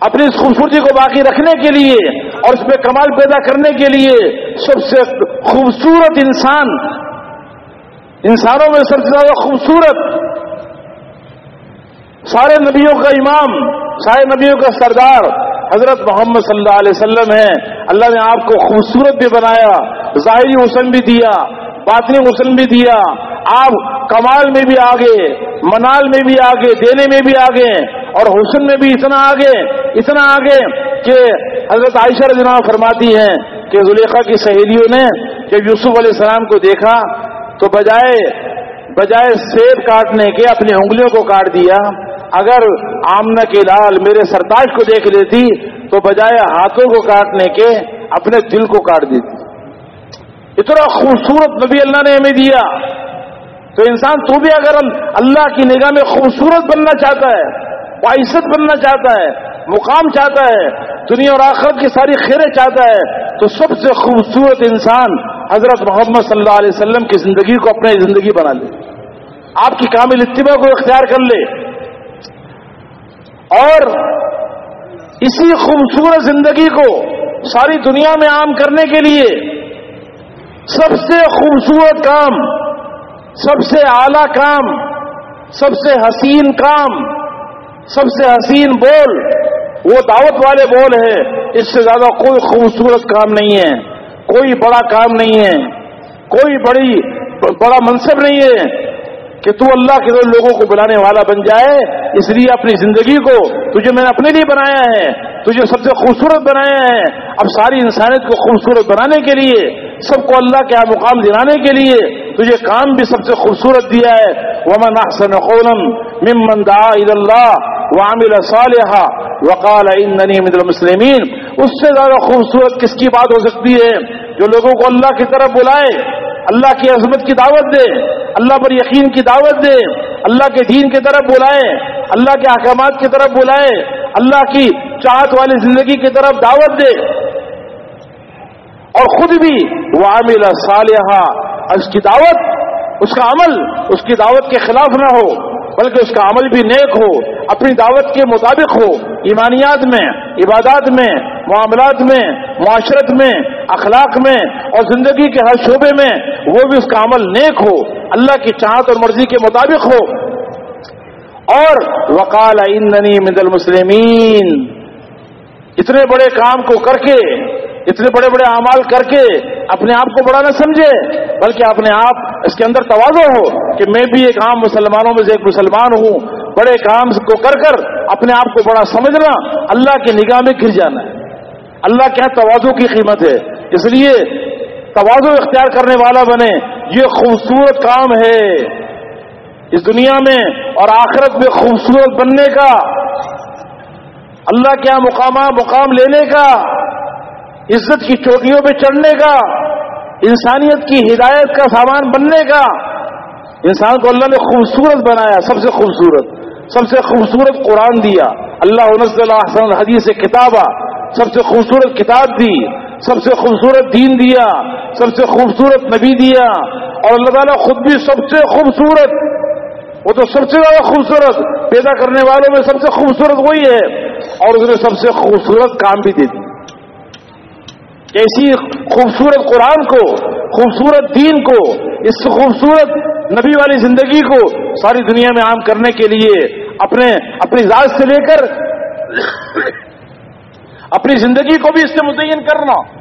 اپنی اس خوبصورتی کو باقی رکھنے کے لیے اور اس پہ کمال پیدا کرنے کے لیے سب سے خوبصورت انسان، انسانوں میں سب سے زیادہ خوبصورت سارے نبیوں کا امام، سارے نبیوں کا سردار حضرت محمد صلی اللہ علیہ وسلم ہیں۔ اللہ نے آپ کو خوبصورت بھی بنایا، ظاہری حسن بھی دیا، باطنی حسن بھی دیا۔ آپ کمال میں بھی آگے، منال میں بھی آگے، دینے میں بھی آگے اور حسن میں بھی اتنا آگے اتنا آگے کہ حضرت عائشہ رضی فرماتی ہیں کہ زلیخا کی سہیلیوں نے جب یوسف علیہ السلام کو دیکھا تو بجائے بجائے سیب کاٹنے کے اپنی انگلیوں کو کاٹ دیا۔ اگر آمنا کے لال میرے سرتاج کو دیکھ لیتی، تو بجائے ہاتھوں کو کاٹنے کے اپنے دل کو کاٹ دیتی۔ اتنا خوبصورت نبی اللہ نے ہمیں دیا۔ تو انسان تو بھی اگر اللہ کی نگاہ میں خوبصورت بننا چاہتا ہے باعثت بننا چاہتا ہے، مقام چاہتا ہے، دنیا اور آخر کی ساری خیریں چاہتا ہے، تو سب سے خوبصورت انسان حضرت محمد صلی اللہ علیہ وسلم کی زندگی کو اپنے زندگی بنا لے۔ آپ کی کامل اتباع کو اختیار کر لے۔ اور اسی خوبصورت زندگی کو ساری دنیا میں عام کرنے کے لیے سب سے خوبصورت کام، سب سے اعلی کام، سب سے حسین کام، سب سے حسین بول، وہ دعوت والے بول ہے اس سے زیادہ کوئی خوبصورت کام نہیں ہے، کوئی بڑا کام نہیں ہے، کوئی بڑی، بڑا منصب نہیں ہے۔ کہ تو اللہ کے لوگوں کو بلانے والا بن جائے، اس لیے اپنی زندگی کو تجھے میں نے اپنے لیے بنایا ہے، تجھے سب سے خوبصورت بنایا ہے۔ اب ساری انسانیت کو خوبصورت بنانے کے لیے، سب کو اللہ کے ہاں مقام دلانے کے لیے تجھے کام بھی سب سے خوبصورت دیا ہے۔ ومن احسن قولا ممن دعا الى اللہ وعمل صالحا وقال انني من المسلمین اس سے زیادہ خوبصورت کس کی بات ہو سکتی ہے؟ جو لوگوں کو اللہ کی طرف بلائے۔ اللہ کی عظمت کی دعوت دے، اللہ پر یقین کی دعوت دے، اللہ کے دین کی طرف بلائے، اللہ کے احکامات کی طرف بلائے، اللہ کی چاہت والی زندگی کی طرف دعوت دے۔ اور خود بھی وہ عامل صالحہ، اس کی دعوت، اس کا عمل، اس کی دعوت کے خلاف نہ ہو۔ بلکہ اس کا عمل بھی نیک ہو، اپنی دعوت کے مطابق ہو، ایمانیات میں، عبادات میں، معاملات میں، معاشرت میں، اخلاق میں اور زندگی کے ہر شعبے میں وہ بھی اس کا عمل نیک ہو، اللہ کی چاہت اور مرضی کے مطابق ہو۔ اور وکال من المسلمین، اتنے بڑے کام کو کر کے اتنے بڑے بڑے اعمال کر کے اپنے آپ کو بڑا نہ سمجھے، بلکہ اپنے آپ اس کے اندر توازو ہو کہ میں بھی ایک عام مسلمانوں میں سے ایک مسلمان ہوں۔ بڑے کام کو کر کر اپنے آپ کو بڑا سمجھنا، اللہ کی نگاہ میں گر جانا ہے۔ اللہ کیا توازو کی قیمت ہے۔ اس لیے توازو اختیار کرنے والا بنے، یہ خوبصورت کام ہے۔ اس دنیا میں اور آخرت میں خوبصورت بننے کا، اللہ کیا مقامہ مقام لینے کا عزت کی چوٹیوں پہ چڑھنے کا، انسانیت کی ہدایت کا سامان بننے کا۔ انسان کو اللہ نے خوبصورت بنایا، سب سے خوبصورت۔ سب سے خوبصورت قرآن دیا۔ اللہ نزل احسن حدیث کتابہ سب سے خوبصورت کتاب دی۔ سب سے خوبصورت دین دیا۔ سب سے خوبصورت نبی دیا۔ اور اللہ تعالیٰ خود بھی سب سے خوبصورت۔ وہ تو سب سے زیادہ خوبصورت۔ پیدا کرنے والوں میں سب سے خوبصورت وہی ہے۔ اور اس نے سب سے خوبصورت کام بھی دے دی ایسی خوبصورت قرآن کو، خوبصورت دین کو، اس خوبصورت نبی والی زندگی کو ساری دنیا میں عام کرنے کے لیے اپنے، اپنی ذات سے لے کر اپنی زندگی کو بھی اس سے متعین کرنا۔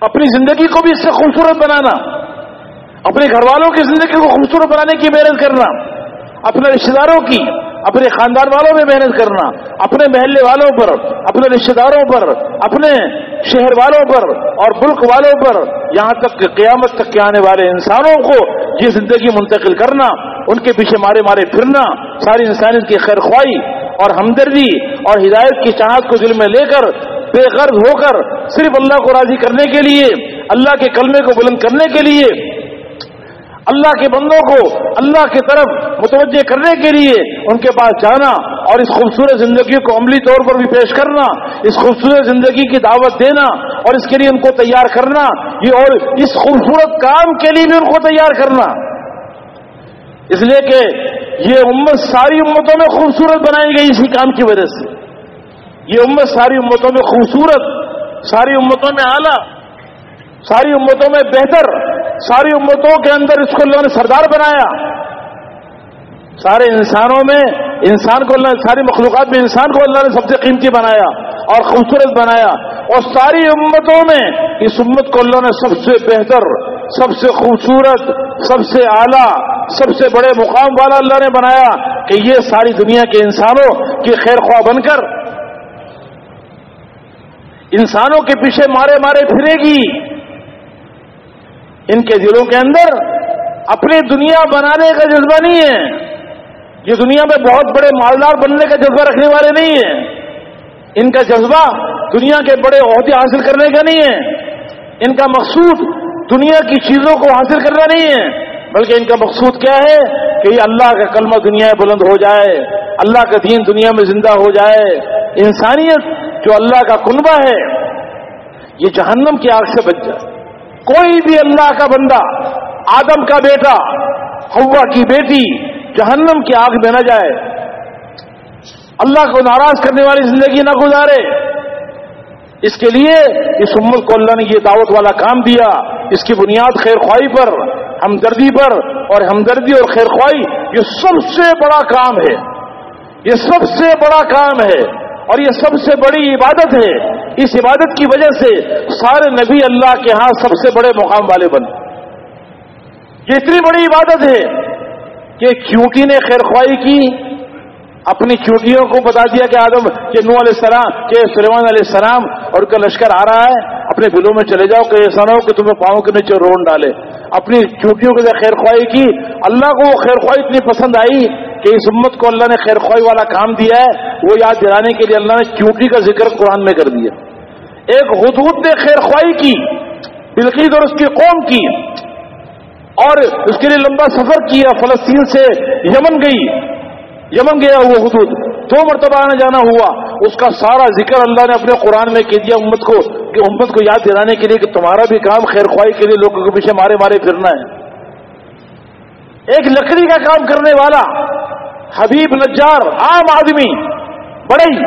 اپنی زندگی کو بھی اس سے خوبصورت بنانا۔ اپنے گھر والوں کی زندگی کو خوبصورت بنانے کی محنت کرنا۔ اپنے رشتے داروں کی اپنے خاندان والوں میں محنت کرنا، اپنے محلے والوں پر، اپنے رشتے داروں پر، اپنے شہر والوں پر اور ملک والوں پر یہاں تک کہ قیامت تک کے آنے والے انسانوں کو یہ زندگی منتقل کرنا، ان کے پیچھے مارے مارے پھرنا، ساری انسانیت کی خیر خواہی اور ہمدردی اور ہدایت کی چاہت کو دل میں لے کر بے غرض ہو کر صرف اللہ کو راضی کرنے کے لیے، اللہ کے کلمے کو بلند کرنے کے لیے اللہ کے بندوں کو اللہ کی طرف متوجہ کرنے کے لیے ان کے پاس جانا اور اس خوبصورت زندگی کو عملی طور پر بھی پیش کرنا، اس خوبصورت زندگی کی دعوت دینا اور اس کے لیے ان کو تیار کرنا، یہ اور اس خوبصورت کام کے لیے بھی ان کو تیار کرنا۔ اس لیے کہ یہ امت ساری امتوں میں خوبصورت بنائی گئی اسی کام کی وجہ سے۔ یہ امت ساری امتوں میں خوبصورت، ساری امتوں میں اعلیٰ، ساری امتوں میں بہتر ساری امتوں کے اندر اس کو اللہ نے سردار بنایا۔ سارے انسانوں میں انسان کو اللہ ساری مخلوقات میں انسان کو اللہ نے سب سے قیمتی بنایا اور خوبصورت بنایا۔ اور ساری امتوں میں اس امت کو اللہ نے سب سے بہتر، سب سے خوبصورت، سب سے اعلیٰ، سب سے بڑے مقام والا اللہ نے بنایا کہ یہ ساری دنیا کے انسانوں کی خیر خواہ بن کر انسانوں کے پیچھے مارے مارے پھرے گی۔ ان کے دلوں کے اندر اپنی دنیا بنانے کا جذبہ نہیں ہے۔ یہ دنیا میں بہت بڑے مالدار بننے کا جذبہ رکھنے والے نہیں ہیں۔ ان کا جذبہ دنیا کے بڑے عہدے حاصل کرنے کا نہیں ہے۔ ان کا مقصود دنیا کی چیزوں کو حاصل کرنا نہیں ہے۔ بلکہ ان کا مقصود کیا ہے کہ یہ اللہ کا کلمہ دنیا میں بلند ہو جائے۔ اللہ کا دین دنیا میں زندہ ہو جائے۔ انسانیت جو اللہ کا کنبہ ہے، یہ جہنم کی آگ سے بچ جائے۔ کوئی بھی اللہ کا بندہ، آدم کا بیٹا ہوا کی بیٹی، جہنم کی آگ میں نہ جائے۔ اللہ کو ناراض کرنے والی زندگی نہ گزارے۔ اس کے لیے اس امت کو اللہ نے یہ دعوت والا کام دیا۔ اس کی بنیاد خیر خواہی پر، ہمدردی پر۔ اور ہمدردی اور خیر خواہی، یہ سب سے بڑا کام ہے۔ یہ سب سے بڑا کام ہے۔ اور یہ سب سے بڑی عبادت ہے۔ اس عبادت کی وجہ سے سارے نبی اللہ کے ہاں سب سے بڑے مقام والے بنے یہ اتنی بڑی عبادت ہے کہ چونٹی نے خیر خواہی کی، اپنی چوٹیوں کو بتا دیا کہ آدم، کہ نو علیہ السلام، کہ سلیمان علیہ السلام، اور کا لشکر آ رہا ہے، اپنے دلوں میں چلے جاؤ، کہ ایسا نہ ہو کہ تمہیں پاؤں کے نیچے رون ڈالے۔ اپنی چوٹیوں کے خیر خواہی کی، اللہ کو وہ خیر خواہی اتنی پسند آئی کہ اس امت کو اللہ نے خیر خواہی والا کام دیا ہے، وہ یاد دلانے کے لیے اللہ نے چوٹی کا ذکر قرآن میں کر دیا۔ ایک حدود نے خیر خواہی کی بلقید اور اس کی قوم کی، اور اس کے لیے لمبا سفر کیا، فلسطین سے یمن گئی۔ یمن گیا وہ حدود۔ دو مرتبہ آنا جانا ہوا۔ اس کا سارا ذکر اللہ نے اپنے قرآن میں کہہ دیا امت کو، کہ امت کو یاد دلانے کے لیے کہ تمہارا بھی کام خیر خواہی کے لیے لوگوں کے پیچھے مارے مارے پھرنا ہے۔ ایک لکڑی کا کام کرنے والا حبیب نجار، عام آدمی، بڑے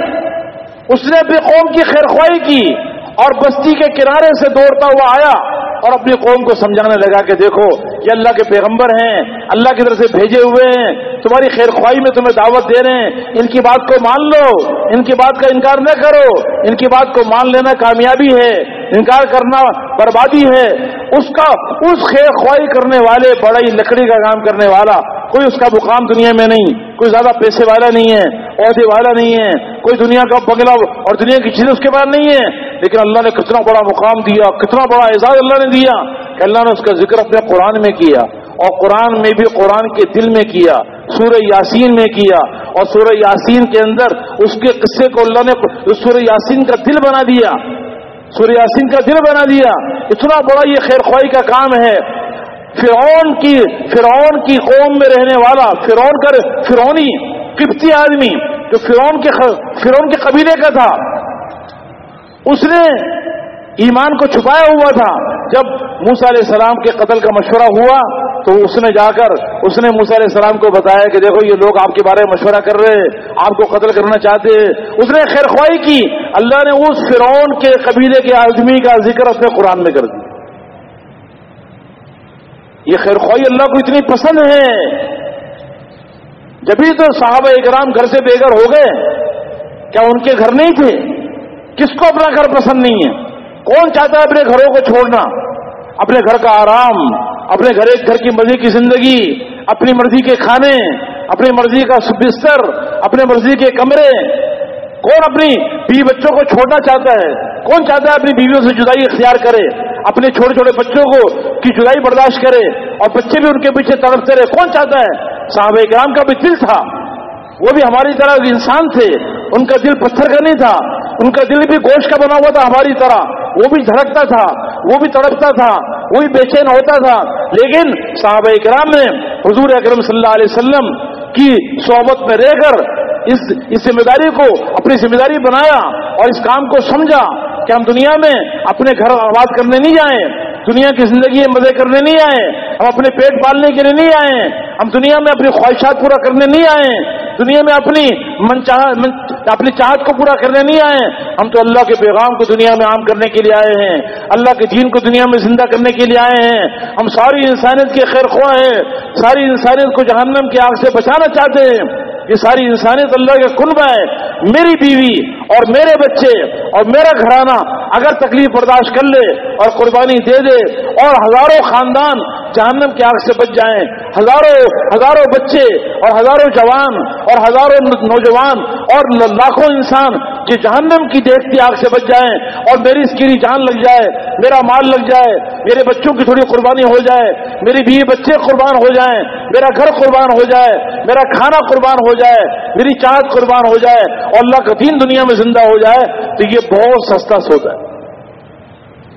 اس نے اپنی قوم کی خیر خواہی کی اور بستی کے کنارے سے دوڑتا ہوا آیا اور اپنی قوم کو سمجھانے لگا کہ دیکھو، یہ اللہ کے پیغمبر ہیں، اللہ کی طرف سے بھیجے ہوئے ہیں، تمہاری خیر خواہی میں تمہیں دعوت دے رہے ہیں۔ ان کی بات کو مان لو، ان کی بات کا انکار نہ کرو۔ ان کی بات کو مان لینا کامیابی ہے، انکار کرنا بربادی ہے۔ اس کا، اس خیر خواہی کرنے والے بڑی لکڑی کا کام کرنے والا کوئی اس کا مقام دنیا میں نہیں، کوئی زیادہ پیسے والا نہیں ہے، عہدے والا نہیں ہے، کوئی دنیا کا بگلا اور دنیا کی چیزیں اس کے بعد نہیں ہے لیکن اللہ نے کتنا بڑا مقام دیا، کتنا بڑا اعزاز اللہ نے دیا کہ اللہ نے اس کا ذکر اپنے قرآن میں کیا اور قرآن میں بھی قرآن کے دل میں کیا، سورہ یاسین میں کیا اور سورہ یاسین کے اندر اس کے قصے کو اللہ نے سورہ یاسین کا دل بنا دیا۔ سورہ یاسین کا دل بنا دیا۔ اتنا بڑا یہ خیر خواہی کا کام ہے۔ فرعون کی فرعون کی قوم میں رہنے والا، فرعون کا فرونی قبطی آدمی جو فرعون کے فرعون کے قبیلے کا تھا، اس نے ایمان کو چھپایا ہوا تھا۔ جب موسا علیہ السلام کے قتل کا مشورہ ہوا، تو اس نے جا کر اس نے موسا علیہ السلام کو بتایا کہ دیکھو یہ لوگ آپ کے بارے میں مشورہ کر رہے آپ کو قتل کرنا چاہتے اس نے خیر خواہی کی۔ اللہ نے اس فرعون کے قبیلے کے آدمی کا ذکر اپنے قرآن میں کر دیا۔ یہ خیر خواہی اللہ کو اتنی پسند ہے۔ جبھی تو صحابہ اکرام گھر سے بے گھر ہو گئے، کیا ان کے گھر نہیں تھے؟ کس کو اپنا گھر پسند نہیں ہے؟ کون چاہتا ہے اپنے گھروں کو چھوڑنا؟ اپنے گھر کا آرام، اپنے گھر، ایک گھر کی مرضی کی زندگی، اپنی مرضی کے کھانے، اپنی مرضی کا بستر اپنے مرضی کے کمرے کون اپنی بیوی بچوں کو چھوڑنا چاہتا ہے؟ کون چاہتا ہے اپنی بیویوں سے جدائی اختیار کرے؟ اپنے چھوٹے چھوٹے بچوں کو کی جدائی برداشت کرے اور بچے بھی ان کے پیچھے تڑپتے رہے۔ کون چاہتا ہے؟ صحابہ کرام کا بھی دل تھا۔ وہ بھی ہماری طرح انسان تھے۔ ان کا دل پتھر کا نہیں تھا۔ ان کا دل بھی گوشت کا بنا ہوا تھا ہماری طرح۔ وہ بھی دھڑکتا تھا۔ وہ بھی تڑپتا تھا۔ وہ بھی بے چین ہوتا تھا۔ لیکن صحابہ کرام نے حضور اکرم صلی اللہ علیہ وسلم کی صحبت میں رہ کر اس اس ذمہ داری کو، اپنی ذمہ داری بنایا اور اس کام کو سمجھا کہ ہم دنیا میں اپنے گھر آباد کرنے نہیں جائیں، دنیا کی زندگی میں مزے کرنے نہیں آئے ہم اپنے پیٹ پالنے کے لیے نہیں آئے ہم دنیا میں اپنی خواہشات پورا کرنے نہیں آئے دنیا میں اپنی من اپنی چاہت کو پورا کرنے نہیں آئے ہم تو اللہ کے پیغام کو دنیا میں عام کرنے کے لیے آئے ہیں، اللہ کے دین کو دنیا میں زندہ کرنے کے لیے آئے ہیں، ہم ساری انسانیت کے خیر خواہ ہیں، ساری انسانیت کو جہنم کی آگ سے بچانا چاہتے ہیں۔ یہ ساری انسانیت اللہ کے کنبہ ہے میری بیوی اور میرے بچے اور میرا گھرانہ اگر تکلیف برداشت کر لے اور قربانی دے دے اور ہزاروں خاندان جہنم کی آگ سے بچ جائیں۔ ہزاروں ہزاروں بچے اور ہزاروں جوان اور ہزاروں نوجوان اور لاکھوں انسان جو جہنم کی دیکھتی آگ سے بچ جائیں اور میری اسکری جان لگ جائے، میرا مال لگ جائے، میرے بچوں کی تھوڑی قربانی ہو جائے، میری بیوی بچے قربان ہو جائیں، میرا گھر قربان ہو جائے، میرا کھانا قربان ہو جائے، میری چاہت قربان ہو جائے اور اللہ کا دین دنیا میں زندہ ہو جائے، تو یہ بہت سستا سوتا ہے۔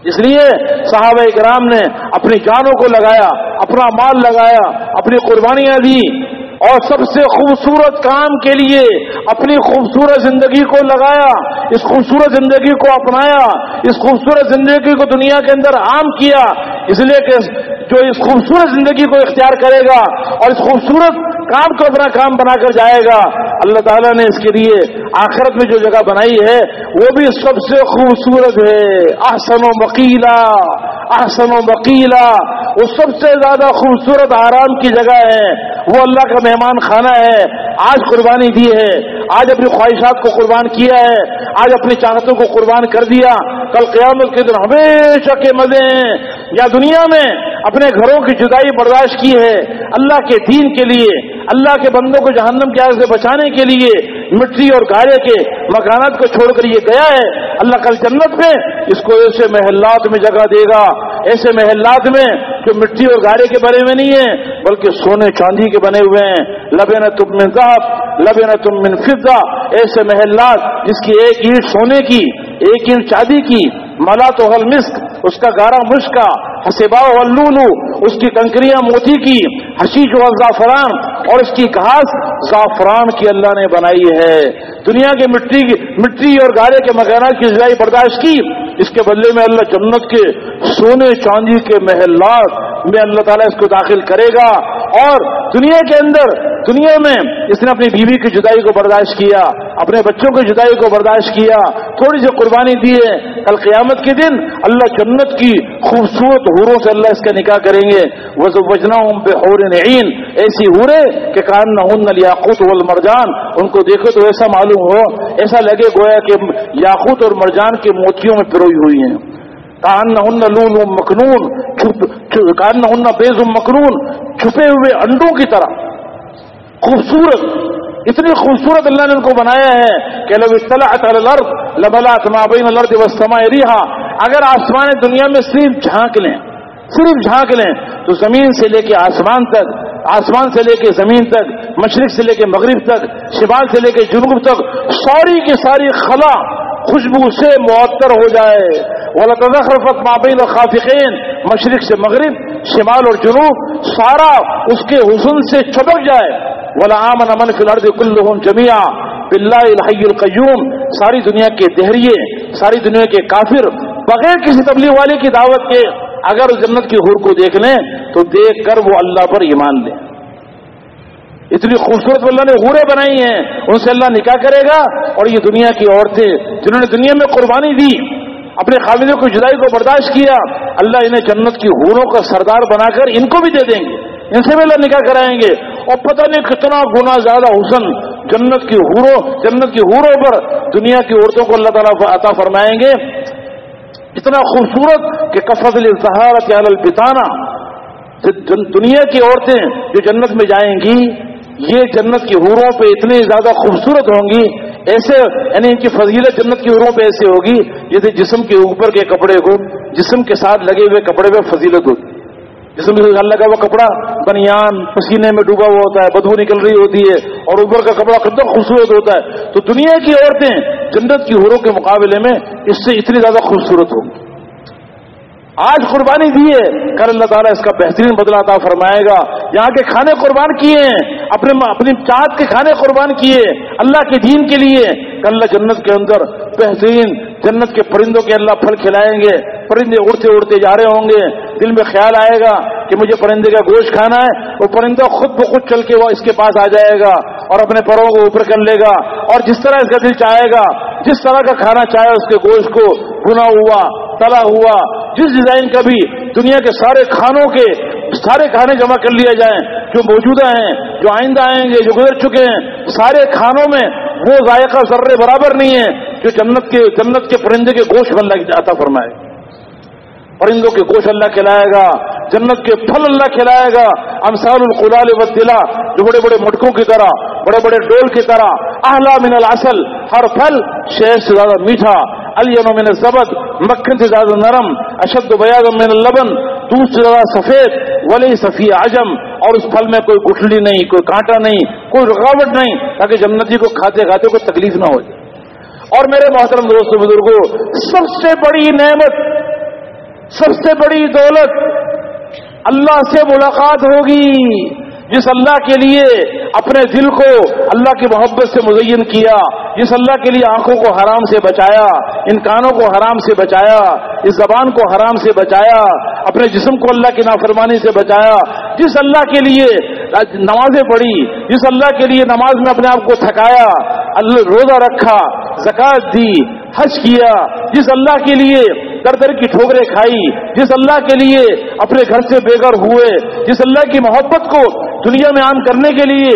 اس لیے صحابہ کرام نے اپنی جانوں کو لگایا، اپنا مال لگایا، اپنی قربانیاں دی اور سب سے خوبصورت کام کے لیے اپنی خوبصورت زندگی کو لگایا، اس خوبصورت زندگی کو اپنایا، اس خوبصورت زندگی کو دنیا کے اندر عام کیا۔ اس لیے کہ جو اس خوبصورت زندگی کو اختیار کرے گا اور اس خوبصورت کام کو اپنا کام بنا کر جائے گا۔ اللہ تعالیٰ نے اس کے لیے آخرت میں جو جگہ بنائی ہے، وہ بھی سب سے خوبصورت ہے۔ احسن و مکیلا احسن و مکیلا وہ سب سے زیادہ خوبصورت آرام کی جگہ ہے۔ وہ اللہ کا مہمان خانہ ہے۔ آج قربانی دی ہے۔ آج اپنی خواہشات کو قربان کیا ہے۔ آج اپنی چاہتوں کو قربان کر دیا۔ کل قیامت کے دن ہمیشہ کے مزے ہیں۔ یا دنیا میں اپنے گھروں کی جدائی برداشت کی ہے۔ اللہ کے دین کے لیے اللہ کے بندوں کو جہنم کی آگ سے بچانے کے لیے مٹی اور گارے کے مکانات کو چھوڑ کر یہ گیا ہے۔ اللہ کل جنت میں اس کو ایسے محلات میں جگہ دے گا، ایسے محلات میں جو مٹی اور گارے کے بنے ہوئے نہیں ہیں، بلکہ سونے چاندی کے بنے ہوئے ہیں۔ لبے نہ تم من لبے نہ تم من فضا ایسے محلات جس کی ایک اینٹ سونے کی، ایک اینٹ چاندی کی ملا تو مسک، اس کا گارا مشکا حسبا ولولو اس کی کنکریاں موتی کی، حشیش و زعفران، اور اس کی گھاس زعفران کی اللہ نے بنائی ہے۔ دنیا کے مٹی مٹی اور گارے کے مکانات کی ضلعی برداشت کی۔ اس کے بدلے میں اللہ جنت کے سونے چاندی کے محلات میں اللہ تعالیٰ اس کو داخل کرے گا۔ اور دنیا کے اندر، دنیا میں اس نے اپنی بیوی کی جدائی کو برداشت کیا، اپنے بچوں کی جدائی کو برداشت کیا، تھوڑی سی قربانی دی ہے۔ کل قیامت کے دن اللہ جنت کی خوبصورت حوروں سے اللہ اس کا نکاح کریں گے۔ وہ وجنا بے حور نعین ایسی ہورے کہ کان نہ یاقوت والمرجان۔ ان کو دیکھو تو ایسا معلوم ہو، ایسا لگے گویا کہ یاقوت اور مرجان کے موتیوں میں پروئی ہوئی ہیں۔ کان نہ لون مخنون کان نہ بیز مکرون، چھپے ہوئے انڈوں کی طرح۔ خوبصورت، اتنی خوبصورت اللہ نے ان کو بنایا ہے کہ لو اطلاع لبلا بین الارض والسماء ریحا اگر آسمان دنیا میں صرف جھانک لیں، صرف جھانک لیں، تو زمین سے لے کے آسمان تک، آسمان سے لے کے زمین تک، مشرق سے لے کے مغرب تک، شمال سے لے کے جنوب تک، ساری کی ساری خلا خوشبو سے معطر ہو جائے۔ وہ مابین خافقین مشرق سے مغرب، شمال اور جنوب، سارا اس کے حسن سے چپک جائے۔ ولا امن امن فی الارض کلهم جميعا۔ بالله الحي القيوم۔ ساری دنیا کے دہریے، ساری دنیا کے کافر۔ بغیر کسی تبلیغ والے کی دعوت کے اگر جنت کی حور کو دیکھ لیں، تو دیکھ کر وہ اللہ پر ایمان لیں۔ اتنی خوبصورت اللہ نے حوریں بنائی ہیں، ان سے اللہ نکاح کرے گا اور یہ دنیا کی عورتیں جنہوں نے دنیا میں قربانی دی، اپنے خالدوں کی جدائی کو برداشت کیا، اللہ انہیں جنت کی حوروں کا سردار بنا کر ان کو بھی دے دیں گے۔ ان سے بھی اللہ نکاح کرائیں گے۔ اور پتہ نہیں کتنا گنا زیادہ حسن جنت کی حوروں، جنت کی حوروں پر دنیا کی عورتوں کو اللہ تعالیٰ عطا فرمائیں گے۔ اتنا خوبصورت کہ کفت الظہارت البتانا دنیا کی عورتیں جو جنت میں جائیں گی یہ جنت کی حوروں پہ اتنی زیادہ خوبصورت ہوں گی، ایسے یعنی ان کی فضیلت جنت کی حوروں پہ ایسے ہوگی جیسے جسم کے اوپر کے کپڑے کو جسم کے ساتھ لگے ہوئے کپڑے پہ فضیلت ہوتی جسم سے اللہ کا وہ کپڑا، بنیان، پسینے میں ڈوبا ہوا ہوتا ہے، بدبو نکل رہی ہوتی ہے، اور اوپر کا کپڑا کتنا خوبصورت ہوتا ہے۔ تو دنیا کی عورتیں جنت کی حوروں کے مقابلے میں اس سے اتنی زیادہ خوبصورت ہوگی آج قربانی دی ہے۔ کل اللہ تعالیٰ اس کا بہترین بدلا عطا فرمائے گا۔ یہاں کے کھانے قربان کیے ہیں۔ اپنے اپنی چاند کے کھانے قربان کیے۔ اللہ کے دین کے لیے۔ کل اللہ جنت کے اندر بہترین جنت کے پرندوں کے اللہ پھل کھلائیں گے۔ پرندے اڑتے اڑتے جا رہے ہوں گے۔ دل میں خیال آئے گا کہ مجھے پرندے کا گوشت کھانا ہے۔ وہ پرندہ خود بخود چل کے وہ اس کے پاس آ جائے گا اور اپنے پروں کو اوپر کر لے گا۔ اور جس طرح اس کا دل چاہے گا، جس طرح کا کھانا چاہے اس کے گوشت کو بنا ہوا تلا ہوا، جس ڈیزائن کا بھی دنیا کے سارے کھانوں کے سارے کھانے جمع کر لیا جائیں، جو موجودہ ہیں، جو آئندہ آئیں گے، جو گزر چکے ہیں، سارے کھانوں میں وہ ذائقہ ذرے برابر نہیں ہے جو جنت کے جنت کے پرندے کے گوشت بن جاتا فرمائے پرندوں کے گوشت اللہ کھلائے گا، جنت کے پھل اللہ کھلائے گا۔ امسال القلال و جو بڑے بڑے مٹکوں کی طرح، بڑے بڑے ڈول کی طرح اہلا من الاصل ہر پھل شہر سے زیادہ میٹھا من الزبد، مکھن سے زیادہ نرم، اشد بیاض من اللبن، دودھ سے زیادہ سفید، ولی صفی اعظم اور اس پھل میں کوئی گٹھلی نہیں، کوئی کانٹا نہیں، کوئی رکاوٹ نہیں، تاکہ جنتی کو کھاتے کھاتے کوئی تکلیف نہ ہو جائے۔ اور میرے محترم دوست بزرگوں سب سے بڑی نعمت سب سے بڑی دولت اللہ سے ملاقات ہوگی جس اللہ کے لیے اپنے دل کو اللہ کی محبت سے مزین کیا، جس اللہ کے لیے آنکھوں کو حرام سے بچایا، ان کانوں کو حرام سے بچایا، اس زبان کو حرام سے بچایا، اپنے جسم کو اللہ کی نافرمانی سے بچایا، جس اللہ کے لیے نمازیں پڑھی، جس اللہ کے لیے نماز میں اپنے آپ کو تھکایا، اللہ روزہ رکھا زکات دی حج کیا، جس اللہ کے لیے در در کی ٹھوکریں کھائی، جس اللہ کے لیے اپنے گھر سے بے گھر ہوئے، جس اللہ کی محبت کو دنیا میں عام کرنے کے لیے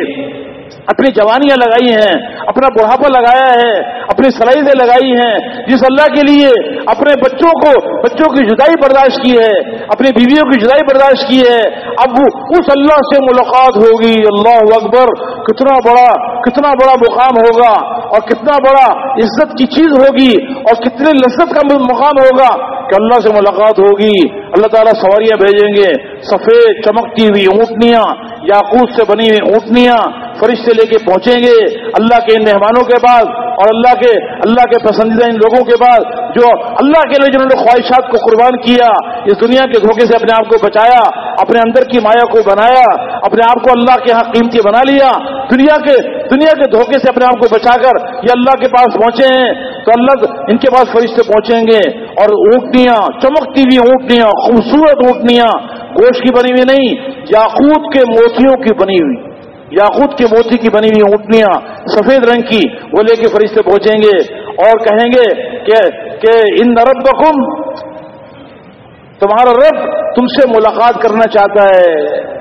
اپنی جوانیاں لگائی ہیں، اپنا بڑھاپا لگایا ہے، اپنی سلائزیں لگائی ہیں۔ جس اللہ کے لیے اپنے بچوں کو، بچوں کی جدائی برداشت کی ہے، اپنی بیویوں کی جدائی برداشت کی ہے، اب اس اللہ سے ملاقات ہوگی۔ اللہ اکبر، کتنا بڑا کتنا بڑا مقام ہوگا اور کتنا بڑا عزت کی چیز ہوگی اور کتنے لذت کا مقام ہوگا کہ اللہ سے ملاقات ہوگی۔ اللہ تعالیٰ سواریاں بھیجیں گے، سفید چمکتی ہوئی اونٹنیاں یا سے بنی ہوئی اونٹنیاں فرشتے لے کے پہنچیں گے اللہ کے ان مہمانوں کے بعد اور اللہ کے اللہ کے پسندیدہ ان لوگوں کے بعد جو اللہ کے لیے جنہوں نے خواہشات کو قربان کیا، اس دنیا کے دھوکے سے اپنے آپ کو بچایا، اپنے اندر کی مایا کو بنایا، اپنے آپ کو اللہ کے ہاں قیمتی بنا لیا، دنیا کے دنیا کے دھوکے سے اپنے آپ کو بچا کر یہ اللہ کے پاس پہنچے ہیں، تو اللہ ان کے پاس فرشتے پہنچیں گے اور اونٹنیاں، چمکتی ہوئی اونٹنیاں، خوبصورت اونٹنیاں، گوشت کی بنی ہوئی نہیں، یاقوت کے موتیوں کی بنی ہوئی۔ یاقوت کے موتی کی بنی ہوئی اونٹنیاں سفید رنگ کی وہ لے کے فرشتے پہنچیں گے اور کہیں گے کہ کہ ان رب تمہارا رب تم سے ملاقات کرنا چاہتا ہے۔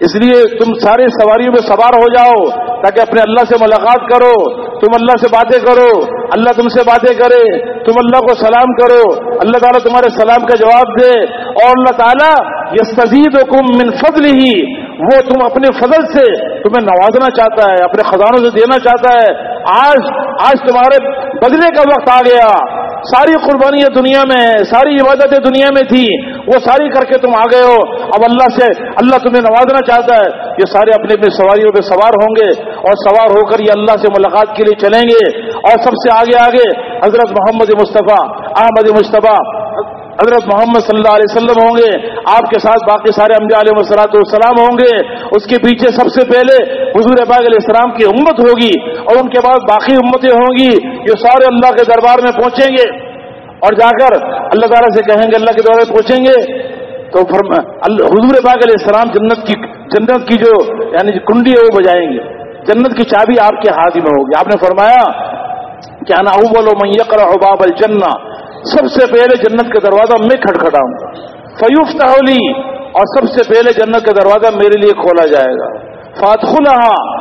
اس لیے تم ساری سواریوں میں سوار ہو جاؤ تاکہ اپنے اللہ سے ملاقات کرو، تم اللہ سے باتیں کرو، اللہ تم سے باتیں کرے، تم اللہ کو سلام کرو، اللہ تعالیٰ تمہارے سلام کا جواب دے۔ اور اللہ تعالیٰ یہ سزید حکم من فضل ہی وہ تم اپنے فضل سے تمہیں نوازنا چاہتا ہے، اپنے خزانوں سے دینا چاہتا ہے۔ آج آج تمہارے بدلے کا وقت آ گیا۔ ساری قربانیاں دنیا میں، ساری عبادتیں دنیا میں تھی وہ ساری کر کے تم آ گئے ہو۔ اب اللہ سے، اللہ تمہیں نوازنا چاہتا ہے۔ یہ سارے اپنے اپنی سواریوں پہ سوار ہوں گے اور سوار ہو کر یہ اللہ سے ملاقات کے لیے چلیں گے۔ اور سب سے آگے آگے حضرت محمد مصطفیٰ، احمد مصطفیٰ حضرت محمد صلی اللہ علیہ وسلم ہوں گے، آپ کے ساتھ باقی سارے امجا علیہ وسلاۃ والسلام ہوں گے۔ اس کے پیچھے سب سے پہلے حضور پاک علیہ السلام کی امت ہوگی اور ان کے بعد باقی امتیں ہوں گی جو سارے اللہ کے دربار میں پہنچیں گے۔ اور جا کر اللہ تعالیٰ سے کہیں گے، اللہ کے دورے پہنچیں گے۔ تو حضور پاک علیہ السلام جنت کی جنت کی جو یعنی کنڈی ہے وہ بجائیں گے۔ جنت کی چابی آپ کے ہاتھ میں ہوگی۔ آپ نے فرمایا کیا نا اول و میقر باب الجنہ۔ سب سے پہلے جنت کا دروازہ میں کھٹکھٹاؤں گا۔ فیوف تاولی اور سب سے پہلے جنت کا دروازہ میرے لیے کھولا جائے گا۔ فاتح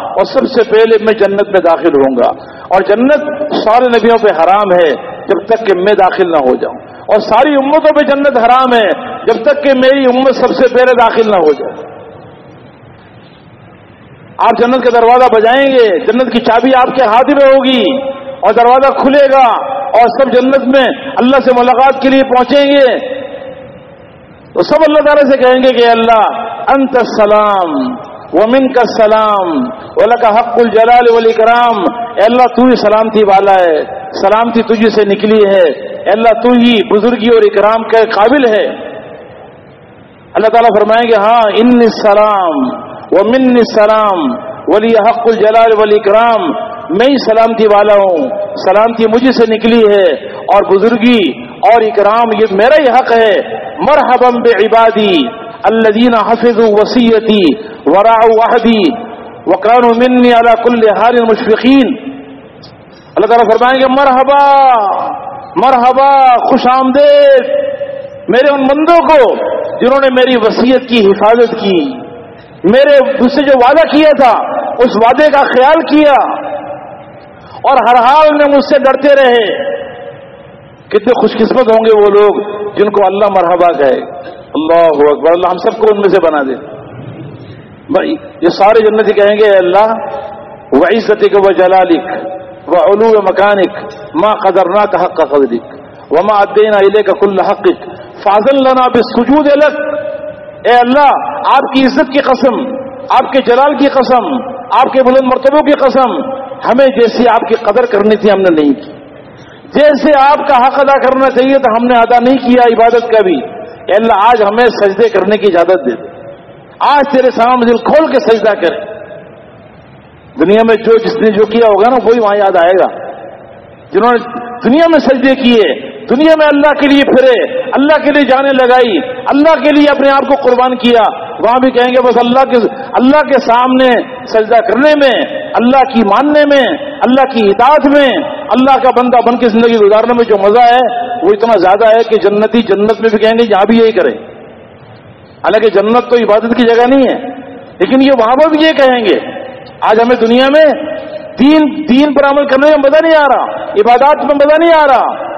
اور سب سے پہلے میں جنت میں داخل ہوں گا۔ اور جنت سارے نبیوں پہ حرام ہے جب تک کہ میں داخل نہ ہو جاؤں۔ اور ساری امتوں پہ جنت حرام ہے جب تک کہ میری امت سب سے پہلے داخل نہ ہو جائے۔ آپ جنت کا دروازہ بجائیں گے، جنت کی چابی آپ کے ہاتھ میں ہوگی اور دروازہ کھلے گا۔ اور سب جنت میں اللہ سے ملاقات کے لیے پہنچیں گے۔ تو سب اللہ تعالیٰ سے کہیں گے کہ اللہ، انت السلام ومن کا سلام اللہ کا حق الجلال ولی کرام اللہ، تو ہی سلامتی والا ہے، سلامتی تجھے سے نکلی ہے۔ اللہ، تو ہی بزرگی اور اکرام کے قابل ہے۔ اللہ تعالیٰ فرمائیں گے ہاں ان سلام وہ من سلام ولی حق الجلال ولی کرام میں ہی سلامتی والا ہوں، سلامتی مجھے سے نکلی ہے، اور بزرگی اور اکرام، یہ میرا ہی حق ہے۔ مرحبم بے عبادی الدین حفظ وسیعتی ورا وحدی وقان منی علی کل حال مشفقین۔ اللہ تعالیٰ فرمائیں گے، مرحبا مرحبا، خوش آمدید۔ میرے ان بندوں کو جنہوں نے میری وسیعت کی، حفاظت کی، میرے سے جو وعدہ کیا تھا، اس وعدے کا خیال کیا۔ اور ہر حال میں مجھ سے ڈرتے رہے۔ کتنے خوش قسمت ہوں گے وہ لوگ جن کو اللہ مرحبا کہے۔ اللہ اکبر، اللہ ہم سب کو ان میں سے بنا دے۔ بھائی، یہ سارے جنتی کہیں گے اللہ وہ عزت وہ جلالک وہ علو مکانک ماں قدرنا کا حق کا قدرک وما ادینا علیہ کا کل حق فاضل لنا بسجود الگ اے اللہ، آپ کی عزت کی قسم، آپ کے جلال کی قسم، آپ کے بلند مرتبوں کی قسم ہمیں جیسی آپ کی قدر کرنی تھی ہم نے نہیں کی۔ جیسے آپ کا حق ادا کرنا چاہیے تو ہم نے ادا نہیں کیا عبادت کا بھی۔ اے اللہ، آج ہمیں سجدے کرنے کی اجازت دے دے۔ آج تیرے سامنے دل کھول کے سجدہ کرے۔ دنیا میں جو جس نے جو کیا ہوگا نا، وہی وہاں یاد آئے گا۔ جنہوں نے دنیا میں سجدے کیے، دنیا میں اللہ کے لیے پھرے، اللہ کے لیے جانے لگائی، اللہ کے لیے اپنے آپ کو قربان کیا۔ وہاں بھی کہیں گے، بس اللہ کے اللہ کے سامنے سجدہ کرنے میں، اللہ کی ماننے میں، اللہ کی اطاعت میں، اللہ کا بندہ بن کے زندگی گزارنے میں جو مزہ ہے، وہ اتنا زیادہ ہے کہ جنتی جنت میں بھی کہیں گے، یہاں بھی یہی کریں حالانکہ جنت تو عبادت کی جگہ نہیں ہے، لیکن یہ وہاں پر بھی یہ کہیں گے، آج ہمیں دنیا میں تین تین پر عمل کرنے میں مزہ نہیں آ رہا، عبادات میں مزہ نہیں آ رہا،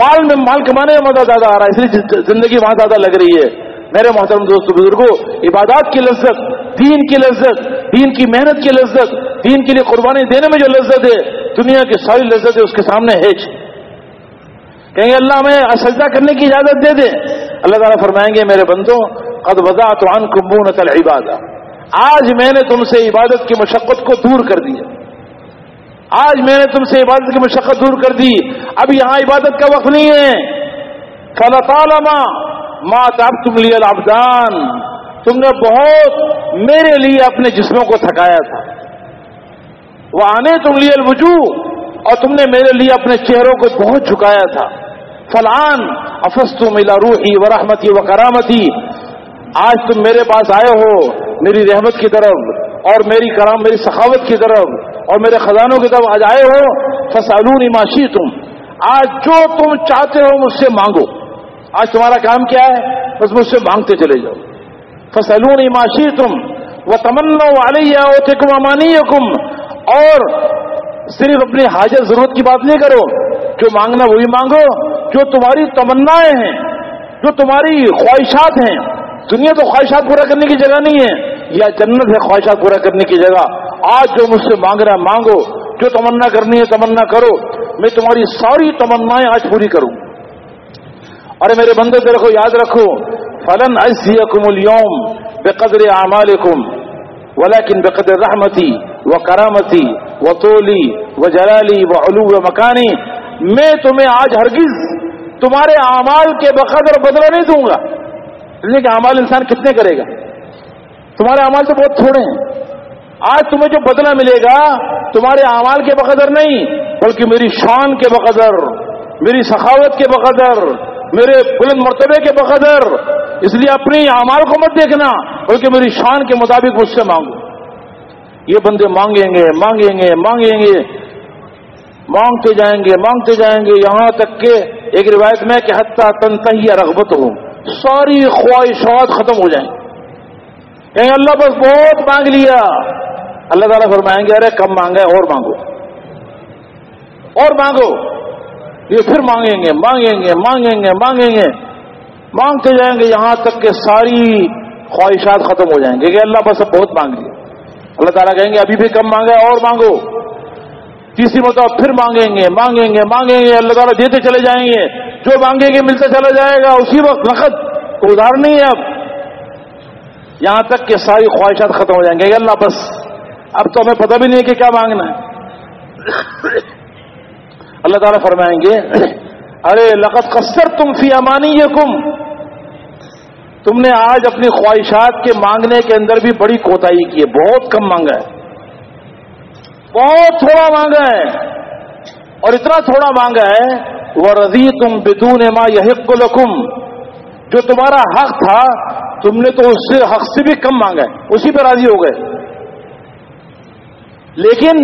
مال میں مال کمانے میں مزہ زیادہ آ رہا ہے، اس لیے زندگی وہاں زیادہ لگ رہی ہے۔ میرے محترم دوست بزرگوں عبادات کی لذت، دین کی لذت، دین کی محنت کی لذت، دین کے لیے قربانی دینے میں جو لذت ہے، دنیا کی ساری لذت ہے اس کے سامنے ہے جی۔ کہیں گے، اللہ ہمیں سجدہ کرنے کی اجازت دے دے۔ اللہ تعالیٰ فرمائیں گے، میرے بندوں قد وضا تو ان کمبون عبادت آج میں نے تم سے عبادت کی مشقت کو دور کر دیا آج میں نے تم سے عبادت کی مشقت دور کر دی۔ اب یہاں عبادت کا وقت نہیں ہے۔ فلا ماں تب تم لیے الابدان تم نے بہت میرے لیے اپنے جسموں کو تھکایا تھا۔ وہ آنے تم لیے الوجو اور تم نے میرے لیے اپنے چہروں کو بہت جھکایا تھا۔ فلان افس ملا روحی و رحمتی و کرامتی آج تم میرے پاس آئے ہو، میری رحمت کی طرف اور میری کرام، میری سخاوت کی طرف اور میرے خزانوں کی طرف آج آئے ہو۔ فسالون معاشی تم آج جو تم چاہتے ہو مجھ سے مانگو۔ آج تمہارا کام کیا ہے؟ بس مجھ سے مانگتے چلے جاؤ۔ فسلون معاشی تم وہ تمنا والی کم امانی اور صرف اپنی حاجت ضرورت کی بات نہیں کرو، جو مانگنا وہی مانگو، جو تمہاری تمنا ہیں، جو تمہاری خواہشات ہیں۔ دنیا تو خواہشات پورا کرنے کی جگہ نہیں ہے، یا جنت ہے خواہشات پورا کرنے کی جگہ۔ آج جو مجھ سے مانگ رہا ہے مانگو، جو تمنا کرنی ہے تمنا کرو۔ میں تمہاری ساری تمنا آج پوری کروں۔ اور میرے بندے تیرے کو یاد رکھو، فلن ایسیم الوم بے قدر اعمال کم ولیکن بے قدر رحمتی و کرامتی و تولی و جلالی و علو و مکانی میں تمہیں آج ہرگز تمہارے اعمال کے بقدر بدلہ نہیں دوں گا۔ کہ اعمال انسان کتنے کرے گا؟ تمہارے اعمال تو بہت تھوڑے ہیں۔ آج تمہیں جو بدلہ ملے گا، تمہارے اعمال کے بقدر نہیں، بلکہ میری شان کے بقدر، میری سخاوت کے بقدر میرے بلند مرتبے کے بقدر، اس لیے اپنی اعمال کو مت دیکھنا، بلکہ میری شان کے مطابق مجھ سے مانگو۔ یہ بندے مانگیں گے مانگیں گے مانگیں گے۔ مانگتے جائیں گے، مانگتے جائیں گے۔ یہاں تک کہ ایک روایت میں کہ حتیٰ تنتہی رغبت ہوں ساری خواہشات ختم ہو جائیں۔ کہیں اللہ بس بہت مانگ لیا۔ اللہ تعالیٰ فرمائیں گے، ارے کم مانگے اور مانگو۔ اور مانگو۔ یہ پھر مانگیں گے مانگیں گے مانگیں گے مانگیں گے۔ مانگتے جائیں گے، یہاں تک کہ ساری خواہشات ختم ہو جائیں گے۔ کہ اللہ بس اب بہت مانگ لیا۔ اللہ تعالیٰ کہیں گے، ابھی بھی کم مانگے اور مانگو۔ تیسری مرتبہ پھر مانگیں گے مانگیں گے مانگیں گے۔ اللہ تعالیٰ دیتے چلے جائیں گے۔ جو مانگیں گے، ملتا چلا جائے گا۔ اسی وقت نقد ادھار نہیں ہے اب۔ یہاں تک کہ ساری خواہشات ختم ہو جائیں گے۔ اللہ بس، اب تو ہمیں پتہ بھی نہیں کہ کیا مانگنا ہے۔ اللہ تعالیٰ فرمائیں گے، ارے لقت قصر تم فی امانی یہ کم تم نے آج اپنی خواہشات کے مانگنے کے اندر بھی بڑی کوتاہی کی ہے، بہت کم مانگا ہے۔ بہت تھوڑا مانگا ہے۔ اور اتنا تھوڑا مانگا ہے وہ رضی تم بدون ماں یہ لکم جو تمہارا حق تھا، تم نے تو اس سے حق سے بھی کم مانگا ہے، اسی پہ راضی ہو گئے۔ لیکن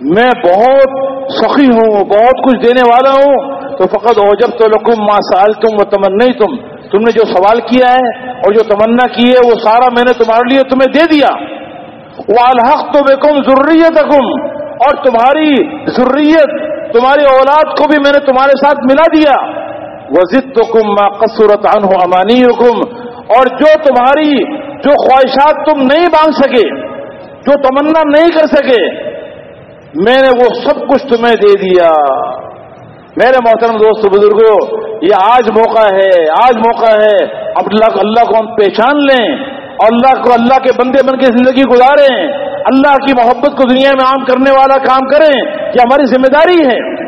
میں بہت سخی ہوں، بہت کچھ دینے والا ہوں، تو فقط ہو جب تو لکم ماں سال تم و تمن نہیں تم تم نے جو سوال کیا ہے اور جو تمنا کی ہے، وہ سارا میں نے تمہارے لیے تمہیں دے دیا۔ وہ الحق تو بے کم ضروریت اور تمہاری ضروریت تمہاری اولاد کو بھی میں نے تمہارے ساتھ ملا دیا۔ وہ ضد تو کم ماں قصورت ان امانی حکم اور جو تمہاری، جو خواہشات تم نہیں مانگ سکے، جو تمنا نہیں کر سکے میں نے وہ سب کچھ تمہیں دے دیا۔ میرے محترم دوست بزرگوں یہ آج موقع ہے، آج موقع ہے۔ اب اللہ اللہ کو ہم پہچان لیں اور اللہ کو، اللہ کے بندے بن کے زندگی گزاریں۔ اللہ کی محبت کو دنیا میں عام کرنے والا کام کریں، یہ ہماری ذمہ داری ہے۔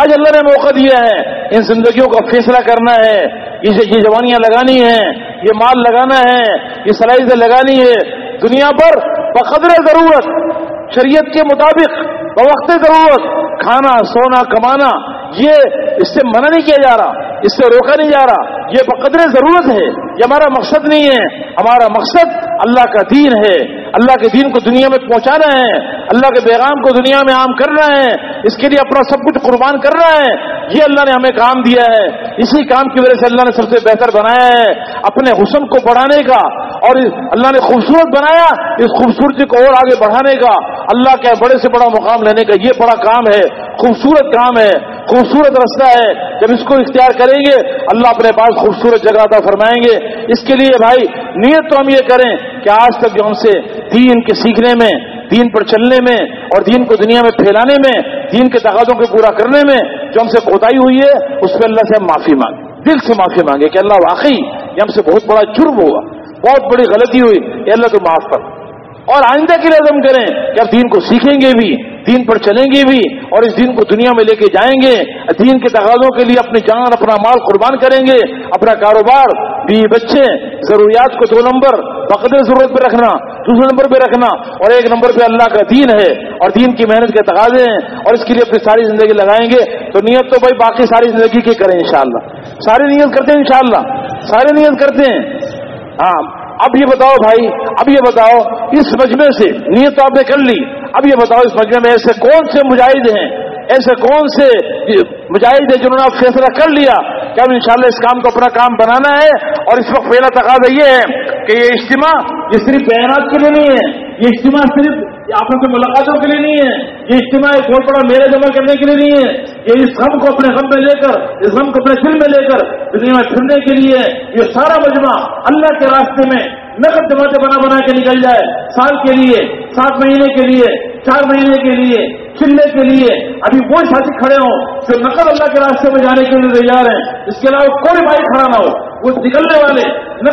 آج اللہ نے موقع دیا ہے، ان زندگیوں کا فیصلہ کرنا ہے۔ یہ جوانیاں لگانی ہیں، یہ مال لگانا ہے، یہ صلاحیتیں لگانی ہے دنیا پر بقدر ضرورت شریعت کے مطابق بوقت ضرورت کھانا سونا کمانا یہ اس سے منع نہیں کیا جا رہا، اس سے روکا نہیں جا رہا، یہ بقدر ضرورت ہے، یہ ہمارا مقصد نہیں ہے، ہمارا مقصد اللہ کا دین ہے، اللہ کے دین کو دنیا میں پہنچانا ہے اللہ کے پیغام کو دنیا میں عام کرنا ہے اس کے لیے اپنا سب کچھ قربان کرنا ہے یہ اللہ نے ہمیں کام دیا ہے، اسی کام کی وجہ سے اللہ نے سب سے بہتر بنایا ہے، اپنے حسن کو بڑھانے کا، اور اللہ نے خوبصورت بنایا، اس خوبصورتی کو اور آگے بڑھانے کا، اللہ کے بڑے سے بڑا مقام لینے کا یہ بڑا کام ہے، خوبصورت کام ہے۔ خوبصورت رستہ ہے۔ جب اس کو اختیار کریں گے، اللہ اپنے پاس خوبصورت جگہ عطا فرمائیں گے۔ اس کے لیے بھائی، نیت تو ہم یہ کریں کہ آج تک جو ہم سے دین کے سیکھنے میں، دین پر چلنے میں، اور دین کو دنیا میں پھیلانے میں، دین کے تقاضوں کو پورا کرنے میں جو ہم سے کوتاہی ہوئی ہے، اس پہ اللہ سے ہم معافی مانگیں۔ دل سے معافی مانگے کہ اللہ واقعی یہ ہم سے بہت بڑا جرم ہوا، بہت بڑی غلطی ہوئی یہ اللہ تو معاف کر۔ اور آئندہ کے لیے عزم کریں کہ اب دین کو سیکھیں گے بھی، دین پر چلیں گے بھی اور اس دین کو دنیا میں لے کے جائیں گے۔ دین کے تقاضوں کے لیے اپنی جان، اپنا مال قربان کریں گے۔ اپنا کاروبار بی بچے، ضروریات کو دو نمبر، بقدر ضرورت پہ رکھنا، دوسرے نمبر پہ رکھنا اور ایک نمبر پہ اللہ کا دین ہے اور دین کی محنت کے تقاضے ہیں اور اس کے لیے اپنی ساری زندگی لگائیں گے۔ تو نیت تو بھائی باقی ساری زندگی کی کریں انشاءاللہ۔ ساری نیت کرتے ہیں انشاءاللہ۔ ساری نیت کرتے ہیں۔ ہاں۔ اب یہ بتاؤ بھائی، اب یہ بتاؤ، اس مجمع سے نیت تو آپ نے کر لی۔ اب یہ بتاؤ، اس مجمع میں ایسے کون سے مجاہد ہیں ایسے کون سے مجاہد ہیں جنہوں نے آپ فیصلہ کر لیا کہ اب انشاءاللہ اس کام کو اپنا کام بنانا ہے اور اس وقت پہلا تقاضا یہ ہے کہ یہ اجتماع یہ صرف بیانات کے لیے نہیں ہے، یہ اجتماع صرف آپس میں ملاقاتوں کے لیے نہیں ہے، یہ اجتماع ایک بہت بڑا میرا جمع کرنے کے لیے نہیں ہے۔ یہ اس غم کو اپنے غم میں لے کر، اس غم کو اپنے دل میں لے کر دنیا میں پھرنے کے لیے یہ سارا مجمع اللہ کے راستے میں نقد جماعتیں بنا بنا کے نکل جائے۔ سال کے لیے، سات مہینے کے لیے چار مہینے کے لیے، چلنے کے لیے، ابھی وہ ساتھی کھڑے ہوں جو نقل اللہ کے راستے میں جانے کے لیے تیار ہیں، اس کے علاوہ کوئی بھائی کھڑا نہ ہو، وہ نکلنے والے نقل